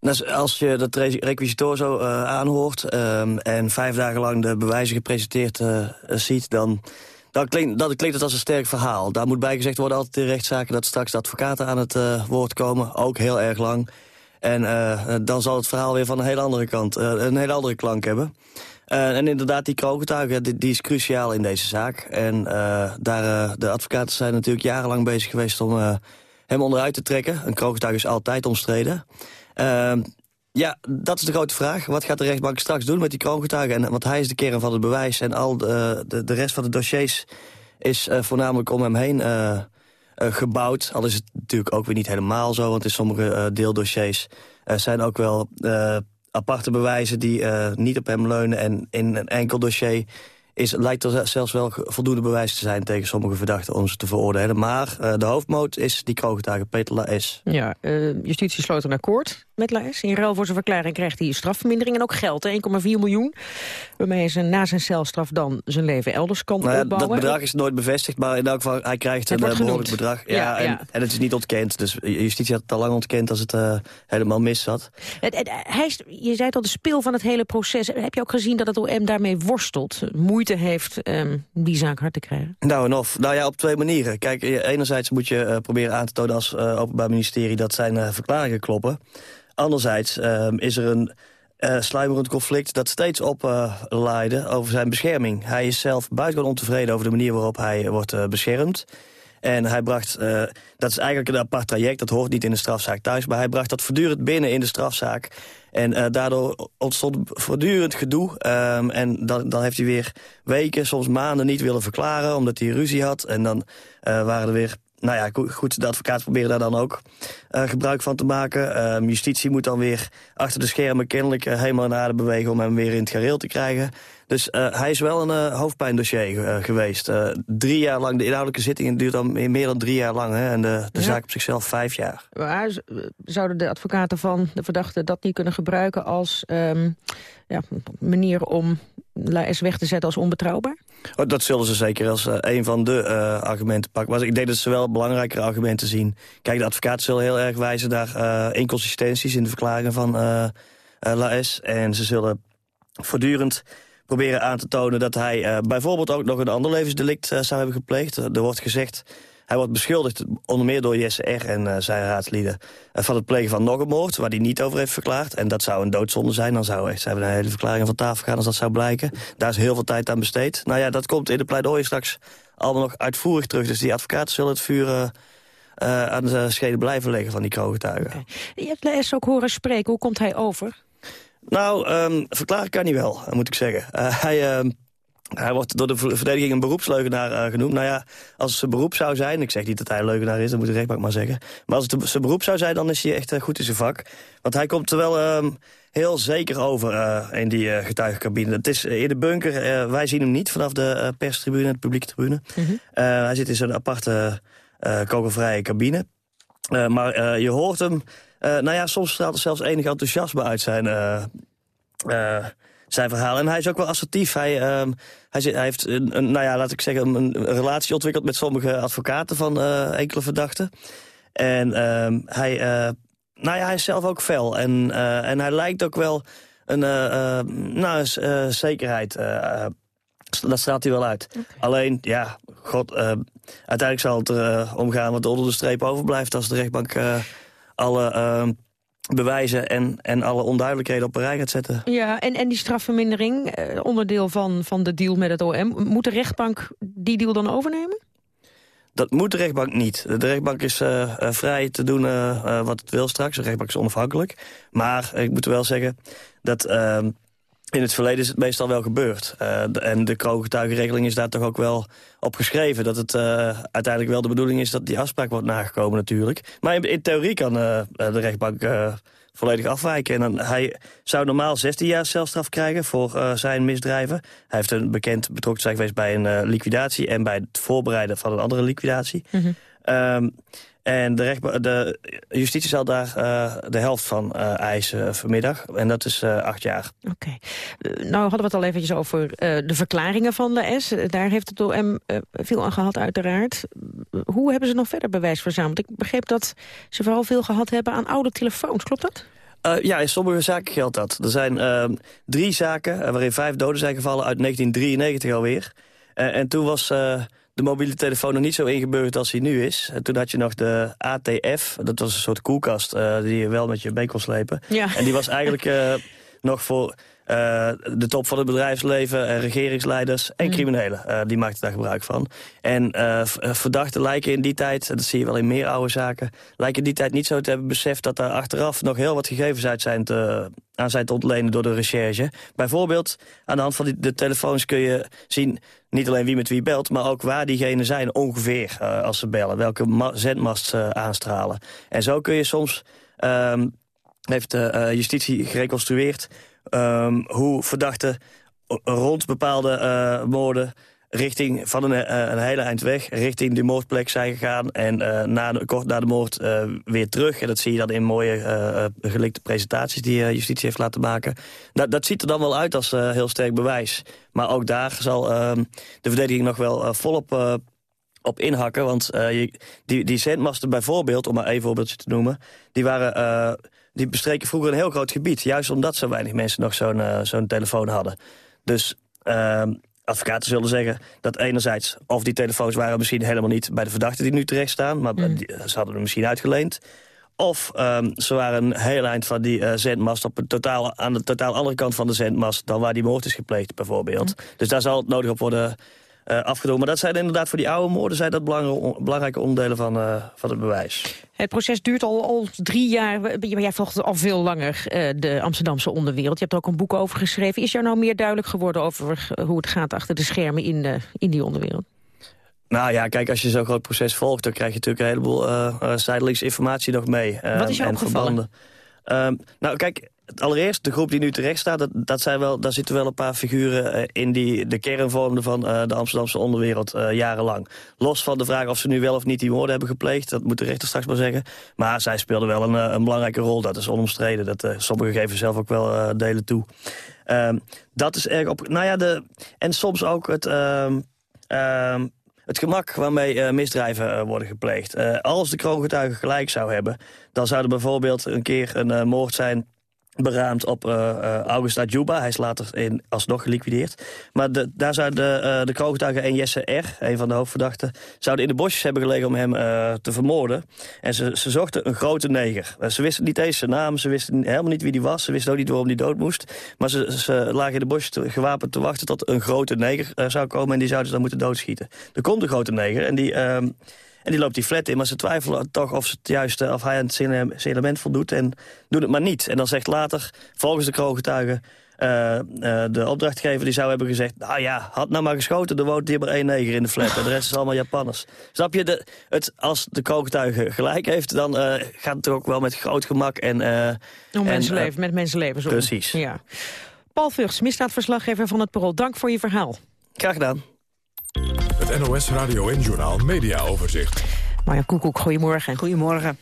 uh, als je dat requisitor zo uh, aanhoort uh, en vijf dagen lang de bewijzen gepresenteerd uh, ziet... dan dan klinkt, dat klinkt het als een sterk verhaal. Daar moet bijgezegd worden altijd in rechtszaken... dat straks de advocaten aan het woord komen, ook heel erg lang. En uh, dan zal het verhaal weer van een hele andere kant, een hele andere klank hebben. En inderdaad, die kroongetuige, die, is cruciaal in deze zaak. En daar, de advocaten zijn natuurlijk jarenlang bezig geweest om hem onderuit te trekken. Een kroongetuige is altijd omstreden. Ja, dat is de grote vraag. Wat gaat de rechtbank straks doen met die kroongetuige? En, want hij is de kern van het bewijs en al de, de, de rest van de dossiers is voornamelijk om hem heen uh, gebouwd. Al is het natuurlijk ook weer niet helemaal zo, want in sommige deeldossiers zijn ook wel aparte bewijzen die niet op hem leunen. En in een enkel dossier is, lijkt er zelfs wel voldoende bewijs te zijn tegen sommige verdachten om ze te veroordelen. Maar uh, de hoofdmoot is die kroongetuige Peter Laes. Ja, uh, justitie sloot een akkoord met Laes. In ruil voor zijn verklaring krijgt hij strafvermindering en ook geld, 1,4 miljoen. Waarmee hij na zijn celstraf dan zijn leven elders kan nou opbouwen. Dat bedrag is nooit bevestigd, maar in elk geval hij krijgt het een uh, behoorlijk bedrag. Ja, ja, en, ja, en, het is niet ontkend, dus justitie had het al lang ontkend als het helemaal mis zat. Het, het, hij je zei het al, de speel van het hele proces. Heb je ook gezien dat het OM daarmee worstelt, moeite heeft um, die zaak hard te krijgen? Nou, en of. Nou ja, op twee manieren. Kijk, enerzijds moet je uh, proberen aan te tonen als uh, Openbaar Ministerie... dat zijn verklaringen kloppen. Anderzijds ehm, is er een sluimerend conflict dat steeds oplaaide over zijn bescherming. Hij is zelf buitengewoon ontevreden over de manier waarop hij wordt beschermd. En hij bracht, uh, dat is eigenlijk een apart traject, dat hoort niet in de strafzaak thuis... maar hij bracht dat voortdurend binnen in de strafzaak. En uh, daardoor ontstond voortdurend gedoe. Um, en dan, dan heeft hij weer weken, soms maanden niet willen verklaren... omdat hij ruzie had. En dan uh, waren er weer nou ja, goed, de advocaat proberen daar dan ook gebruik van te maken. Uh, justitie moet dan weer achter de schermen kennelijk uh, helemaal naar de bewegen... om hem weer in het gareel te krijgen. Dus hij is wel een hoofdpijndossier geweest. drie jaar lang, de inhoudelijke zittingen duurt dan meer dan drie jaar lang. Hè, en de, de ja. zaak op zichzelf vijf jaar. Maar zouden de advocaten van de verdachte dat niet kunnen gebruiken als um, ja, manier om Laes weg te zetten als onbetrouwbaar? Oh, dat zullen ze zeker als uh, een van de uh, argumenten pakken. Maar ik denk dat ze wel belangrijkere argumenten zien. Kijk, de advocaten zullen heel erg wijzen naar uh, inconsistenties in de verklaringen van Laes. En ze zullen voortdurend proberen aan te tonen dat hij bijvoorbeeld ook nog een ander levensdelict zou hebben gepleegd. Er wordt gezegd hij wordt beschuldigd, onder meer door Jesse R. en zijn raadslieden... Van het plegen van nog een moord, waar hij niet over heeft verklaard. En dat zou een doodzonde zijn. Dan zou echt zijn een hele verklaring van tafel gaan als dat zou blijken. Daar is heel veel tijd aan besteed. Nou ja, dat komt in de pleidooi straks allemaal nog uitvoerig terug. Dus die advocaten zullen het vuur... Uh, aan de schede blijven leggen van die kroongetuigen. Okay. Je hebt Les ook horen spreken. Hoe komt hij over? Nou, um, verklaren kan hij wel, moet ik zeggen. hij... Uh, hij wordt door de verdediging een beroepsleugenaar uh, genoemd. Nou ja, als het zijn beroep zou zijn... ik zeg niet dat hij een leugenaar is, dat moet de rechtbank maar zeggen... maar als het zijn beroep zou zijn, dan is hij echt uh, goed in zijn vak. Want hij komt er wel uh, heel zeker over uh, in die getuigencabine. Het is in de bunker, wij zien hem niet vanaf de perstribune, de publieke tribune. Mm -hmm. hij zit in zo'n aparte kogelvrije cabine. maar je hoort hem... nou ja, soms straalt er zelfs enig enthousiasme uit zijn zijn verhaal. En hij is ook wel assertief. Hij, ehm, hij, hij heeft een, nou ja, laat ik zeggen, een, relatie ontwikkeld met sommige advocaten van eh, enkele verdachten. En ehm, hij, eh, nou ja, hij is zelf ook fel. En, eh, en hij lijkt ook wel een, eh, eh, nou, eh, zekerheid. Dat straalt hij wel uit. Alleen, ja, god, eh, uiteindelijk zal het er eh, om gaan wat onder de streep overblijft als de rechtbank eh, alle bewijzen en, en alle onduidelijkheden op een rij gaat zetten. Ja, en, en die strafvermindering, onderdeel van, van de deal met het OM. Moet de rechtbank die deal dan overnemen? Dat moet de rechtbank niet. De rechtbank is vrij te doen wat het wil straks. De rechtbank is onafhankelijk. Maar ik moet wel zeggen dat ehm, in het verleden is het meestal wel gebeurd. Eh, de- en de kroongetuigenregeling is daar toch ook wel op geschreven. Dat het eh, uiteindelijk wel de bedoeling is dat die afspraak wordt nagekomen natuurlijk. Maar in, in theorie kan eh, de rechtbank volledig afwijken. En dan, hij zou normaal 16 jaar celstraf krijgen voor zijn misdrijven. Hij heeft een bekend betrokken zijn geweest bij een liquidatie... en bij het voorbereiden van een andere liquidatie. Ehm, en de, rechtba- de justitie zal daar eh, de helft van eh, eisen vanmiddag. En dat is eh, acht jaar. Oké. Nou hadden we het al eventjes over de verklaringen van de S. Daar heeft het OM veel aan gehad uiteraard. Hoe hebben ze nog verder bewijs verzameld? Ik begreep dat ze vooral veel gehad hebben aan oude telefoons. Klopt dat? Ja, in sommige zaken geldt dat. Er zijn ehm, drie zaken waarin vijf doden zijn gevallen uit 1993 alweer. En toen was de mobiele telefoon nog niet zo ingeburgerd als hij nu is. En toen had je nog de ATF, dat was een soort koelkast eh, die je wel met je mee kon slepen. Ja. En die was eigenlijk eh, nog voor eh, de top van het bedrijfsleven, en regeringsleiders en criminelen. eh, die maakten daar gebruik van. En verdachten lijken in die tijd, dat zie je wel in meer oude zaken... lijken in die tijd niet zo te hebben beseft dat daar achteraf nog heel wat gegevens uit zijn te, aan zijn te ontlenen door de recherche. Bijvoorbeeld, aan de hand van die, de telefoons kun je zien... niet alleen wie met wie belt, maar ook waar diegenen zijn ongeveer eh, als ze bellen. Welke ma- zendmast ze aanstralen. En zo kun je soms... ehm, heeft de eh, justitie gereconstrueerd ehm, hoe verdachten rond bepaalde eh, moorden richting van een, eh, een hele eind weg richting de moordplek zijn gegaan en eh, na de, kort na de moord eh, weer terug. En dat zie je dan in mooie gelikte presentaties die justitie heeft laten maken. Dat, dat ziet er dan wel uit als heel sterk bewijs. Maar ook daar zal ehm, de verdediging nog wel volop op inhakken. Want die, die zendmasten bijvoorbeeld, om maar één voorbeeldje te noemen... die, waren, die bestreken vroeger een heel groot gebied. Juist omdat zo weinig mensen nog zo'n zo'n telefoon hadden. Dus ehm, advocaten zullen zeggen dat enerzijds... of die telefoons waren misschien helemaal niet bij de verdachten die nu terecht staan... maar die- ze hadden hem misschien uitgeleend... Of ehm, ze waren een heel eind van die eh, zendmast op een totaal, aan de totaal andere kant van de zendmast dan waar die moord is gepleegd bijvoorbeeld. Dus daar zal het nodig op worden afgedwongen. Maar dat zijn inderdaad voor die oude moorden zijn dat belangrijke, belangrijke onderdelen van, eh, van het bewijs. Het proces duurt al, al drie jaar. Maar Jij volgt al veel langer eh, de Amsterdamse onderwereld. Je hebt er ook een boek over geschreven. Is jou nou meer duidelijk geworden over hoe het gaat achter de schermen in, in die onderwereld? Nou ja, kijk, als je zo'n groot proces volgt... dan krijg je natuurlijk een heleboel zijdelings informatie nog mee. Wat is jou en opgevallen? verbanden. Ehm, nou, kijk, allereerst, de groep die nu terecht staat... Dat, zijn wel, daar zitten wel een paar figuren eh, in... die de kern vormden van eh, de Amsterdamse onderwereld eh, jarenlang. Los van de vraag of ze nu wel of niet die moorden hebben gepleegd... dat moet de rechter straks maar zeggen. Maar zij speelden wel een, een belangrijke rol, dat is onomstreden. Dat, eh, sommigen geven zelf ook wel delen toe. Ehm, dat is erg op... Nou ja, de, en soms ook het... ehm, ehm, het gemak waarmee misdrijven worden gepleegd. Als de kroongetuige gelijk zou hebben... dan zou er bijvoorbeeld een keer een moord zijn beraamd op eh eh, August Adjuba. Hij is later in, alsnog geliquideerd. Maar daar zouden uh, de kroongetuige en Jesse R., een van de hoofdverdachten... zouden in de bosjes hebben gelegen om hem eh, te vermoorden. En ze, ze zochten een grote neger. Eh, ze wisten niet eens zijn naam, ze wisten helemaal niet wie die was... ze wisten ook niet waarom die dood moest. Maar ze, lagen in de bosjes gewapend te wachten tot een grote neger eh, zou komen... en die zouden ze dan moeten doodschieten. Er komt een grote neger en die... en die loopt die flat in, maar ze twijfelen toch of, ze het juiste, of hij aan het signalement voldoet. En doen het maar niet. En dan zegt later, volgens de kroongetuigen... eh, eh, de opdrachtgever die zou hebben gezegd... nou ja, had nou maar geschoten, er woont hier maar één neger in de flat. En de rest is allemaal Japanners. Snap je, de, het, als de kroongetuige gelijk heeft... dan eh, gaat het ook wel met groot gemak en... Om en, mensenleven, met mensenlevens om. precies. Ja. Paul Vugs, misdaadverslaggever van het Parool. Dank voor je verhaal. Graag gedaan. Het NOS Radio en Journaal Media Overzicht. Marja Koekoek, goedemorgen. Goedemorgen.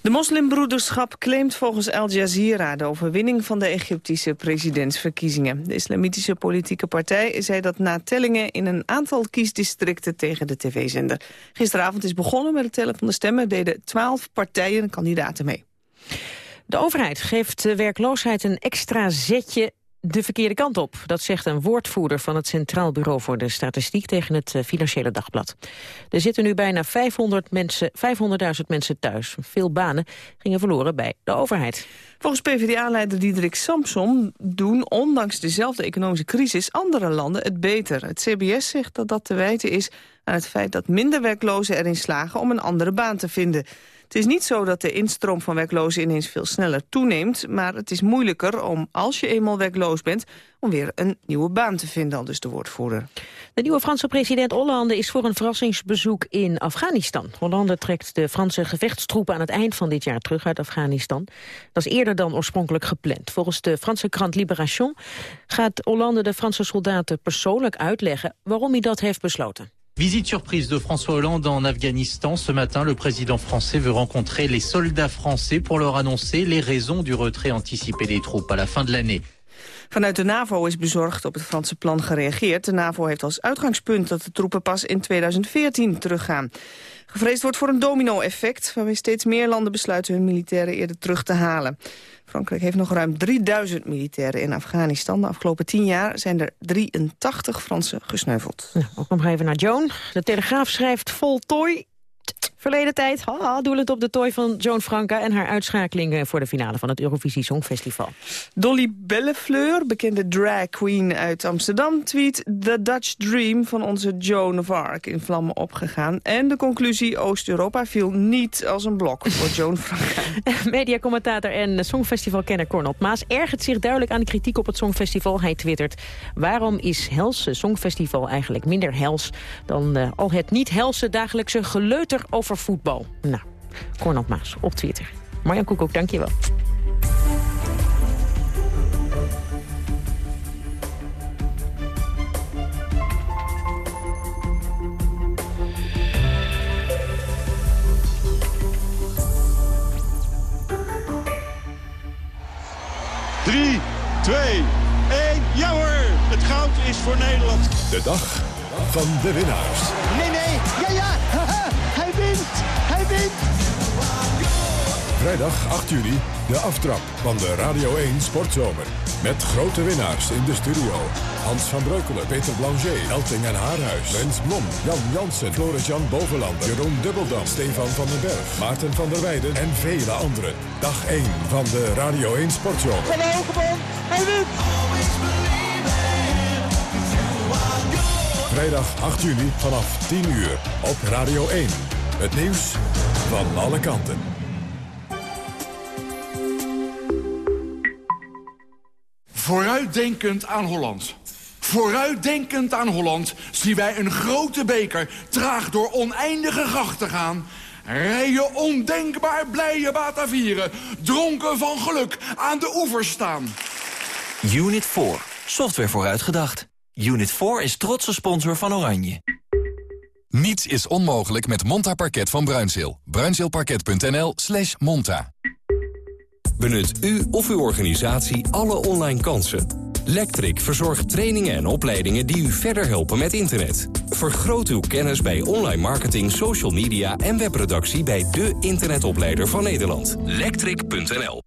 De moslimbroederschap claimt volgens Al Jazeera de overwinning van de Egyptische presidentsverkiezingen. De islamitische politieke partij zei dat na tellingen in een aantal kiesdistricten tegen de tv-zender. Gisteravond is begonnen met het tellen van de stemmen, deden twaalf partijen en kandidaten mee. De overheid geeft de werkloosheid een extra zetje de verkeerde kant op. Dat zegt een woordvoerder van het Centraal Bureau voor de Statistiek tegen het eh, Financiële Dagblad. Er zitten nu bijna 500 mensen, 500.000 mensen thuis. Veel banen gingen verloren bij de overheid. Volgens PvdA-leider Diederik Samsom doen, ondanks dezelfde economische crisis, andere landen het beter. Het CBS zegt dat dat te wijten is aan het feit dat minder werklozen erin slagen om een andere baan te vinden. Het is niet zo dat de instroom van werklozen ineens veel sneller toeneemt... maar het is moeilijker om, als je eenmaal werkloos bent... om weer een nieuwe baan te vinden, al dus de woordvoerder. De nieuwe Franse president Hollande is voor een verrassingsbezoek in Afghanistan. Hollande trekt de Franse gevechtstroepen aan het eind van dit jaar terug uit Afghanistan. Dat is eerder dan oorspronkelijk gepland. Volgens de Franse krant Libération gaat Hollande de Franse soldaten persoonlijk uitleggen... waarom hij dat heeft besloten. Visite surprise de François Hollande en Afghanistan. Ce matin, le président français veut rencontrer les soldats français pour leur annoncer les raisons du retrait anticipé des troupes à la fin de l'année. Vanuit de NAVO is bezorgd op het Franse plan gereageerd. De NAVO heeft als uitgangspunt dat de troepen pas in 2014 teruggaan. Gevreesd wordt voor een domino-effect... waarmee steeds meer landen besluiten hun militairen eerder terug te halen. Frankrijk heeft nog ruim 3000 militairen in Afghanistan. De afgelopen tien jaar zijn er 83 Fransen gesneuveld. Nou, ook nog even naar Joan. De Telegraaf schrijft voltooi Verleden tijd, haha, het op de tooi van Joan Franka... en haar uitschakeling voor de finale van het Eurovisie Songfestival. Dolly Bellefleur, bekende drag queen uit Amsterdam... tweet The Dutch Dream van onze Joan of Arc in vlammen opgegaan. En de conclusie, Oost-Europa viel niet als een blok voor Joan Franka. Mediacommentator en Songfestivalkenner Cornel Maas... ergert zich duidelijk aan de kritiek op het Songfestival. Hij twittert, waarom is Helse Songfestival eigenlijk minder hels... dan uh, al het niet helse dagelijkse geleuter over voetbal. Nou, Cornel Maas op Twitter. Marjan Koekoek, dank je wel. Drie, twee, één, ja hoor! Het goud is voor Nederland. De dag van de winnaars. Nee, nee, Vrijdag 8 juni, de aftrap van de Radio 1 Sportzomer. Met grote winnaars in de studio. Hans van Breukelen, Peter Blanger, Elting en Haarhuis. Rens Blom, Jan Jansen, Floris-Jan Bovenlander, Jeroen Dubbeldam, Stefan van den Berg, Maarten van der Weijden en vele anderen. Dag 1 van de Radio 1 Sportzomer. Van Hogeband, hij wint! Vrijdag 8 juni vanaf 10 uur op Radio 1. Het nieuws van alle kanten. Vooruitdenkend aan Holland. Vooruitdenkend aan Holland zien wij een grote beker traag door oneindige grachten gaan. Rijen ondenkbaar blije Batavieren, dronken van geluk aan de oevers staan. Unit 4, software vooruitgedacht. Unit 4 is trotse sponsor van Oranje. Niets is onmogelijk met Monta Parket van Bruinzeel. Bruinzeelparket.nl slash monta. Benut u of uw organisatie alle online kansen. Lectric verzorgt trainingen en opleidingen die u verder helpen met internet. Vergroot uw kennis bij online marketing, social media en webproductie bij de internetopleider van Nederland. Lectric.nl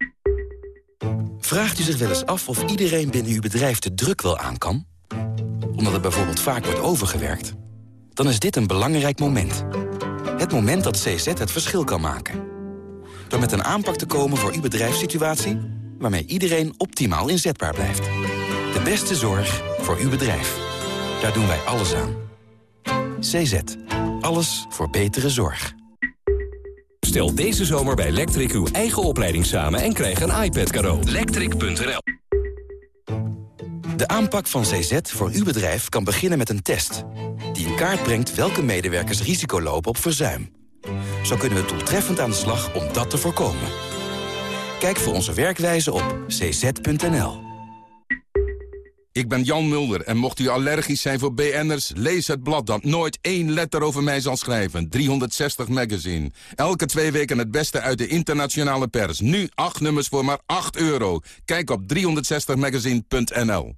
Vraagt u zich wel eens af of iedereen binnen uw bedrijf de druk wel aan kan? Omdat het bijvoorbeeld vaak wordt overgewerkt? Dan is dit een belangrijk moment. Het moment dat CZ het verschil kan maken. Door met een aanpak te komen voor uw bedrijfssituatie... waarmee iedereen optimaal inzetbaar blijft. De beste zorg voor uw bedrijf. Daar doen wij alles aan. CZ. Alles voor betere zorg. Stel deze zomer bij Lectric uw eigen opleiding samen en krijg een iPad cadeau. Lectric.nl De aanpak van CZ voor uw bedrijf kan beginnen met een test... die in kaart brengt welke medewerkers risico lopen op verzuim. Zo kunnen we doeltreffend aan de slag om dat te voorkomen. Kijk voor onze werkwijze op cz.nl. Ik ben Jan Mulder en mocht u allergisch zijn voor BN'ers... lees het blad dat nooit één letter over mij zal schrijven. 360 Magazine. Elke twee weken het beste uit de internationale pers. Nu acht nummers voor maar 8 euro. Kijk op 360magazine.nl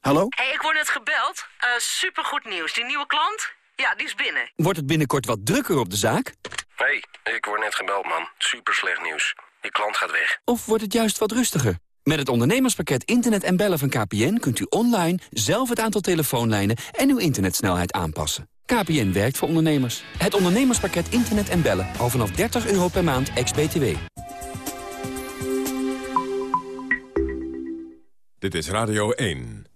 Hallo? hey, ik word net gebeld. Uh, supergoed nieuws. Die nieuwe klant? Ja, die is binnen. Wordt het binnenkort wat drukker op de zaak? hey, ik word net gebeld, man. Super slecht nieuws. Die klant gaat weg. Of wordt het juist wat rustiger? Met het ondernemerspakket Internet en Bellen van KPN... kunt u online zelf het aantal telefoonlijnen en uw internetsnelheid aanpassen. KPN werkt voor ondernemers. Het ondernemerspakket Internet en Bellen. Al vanaf 30 euro per maand, ex-BTW. Dit is Radio 1.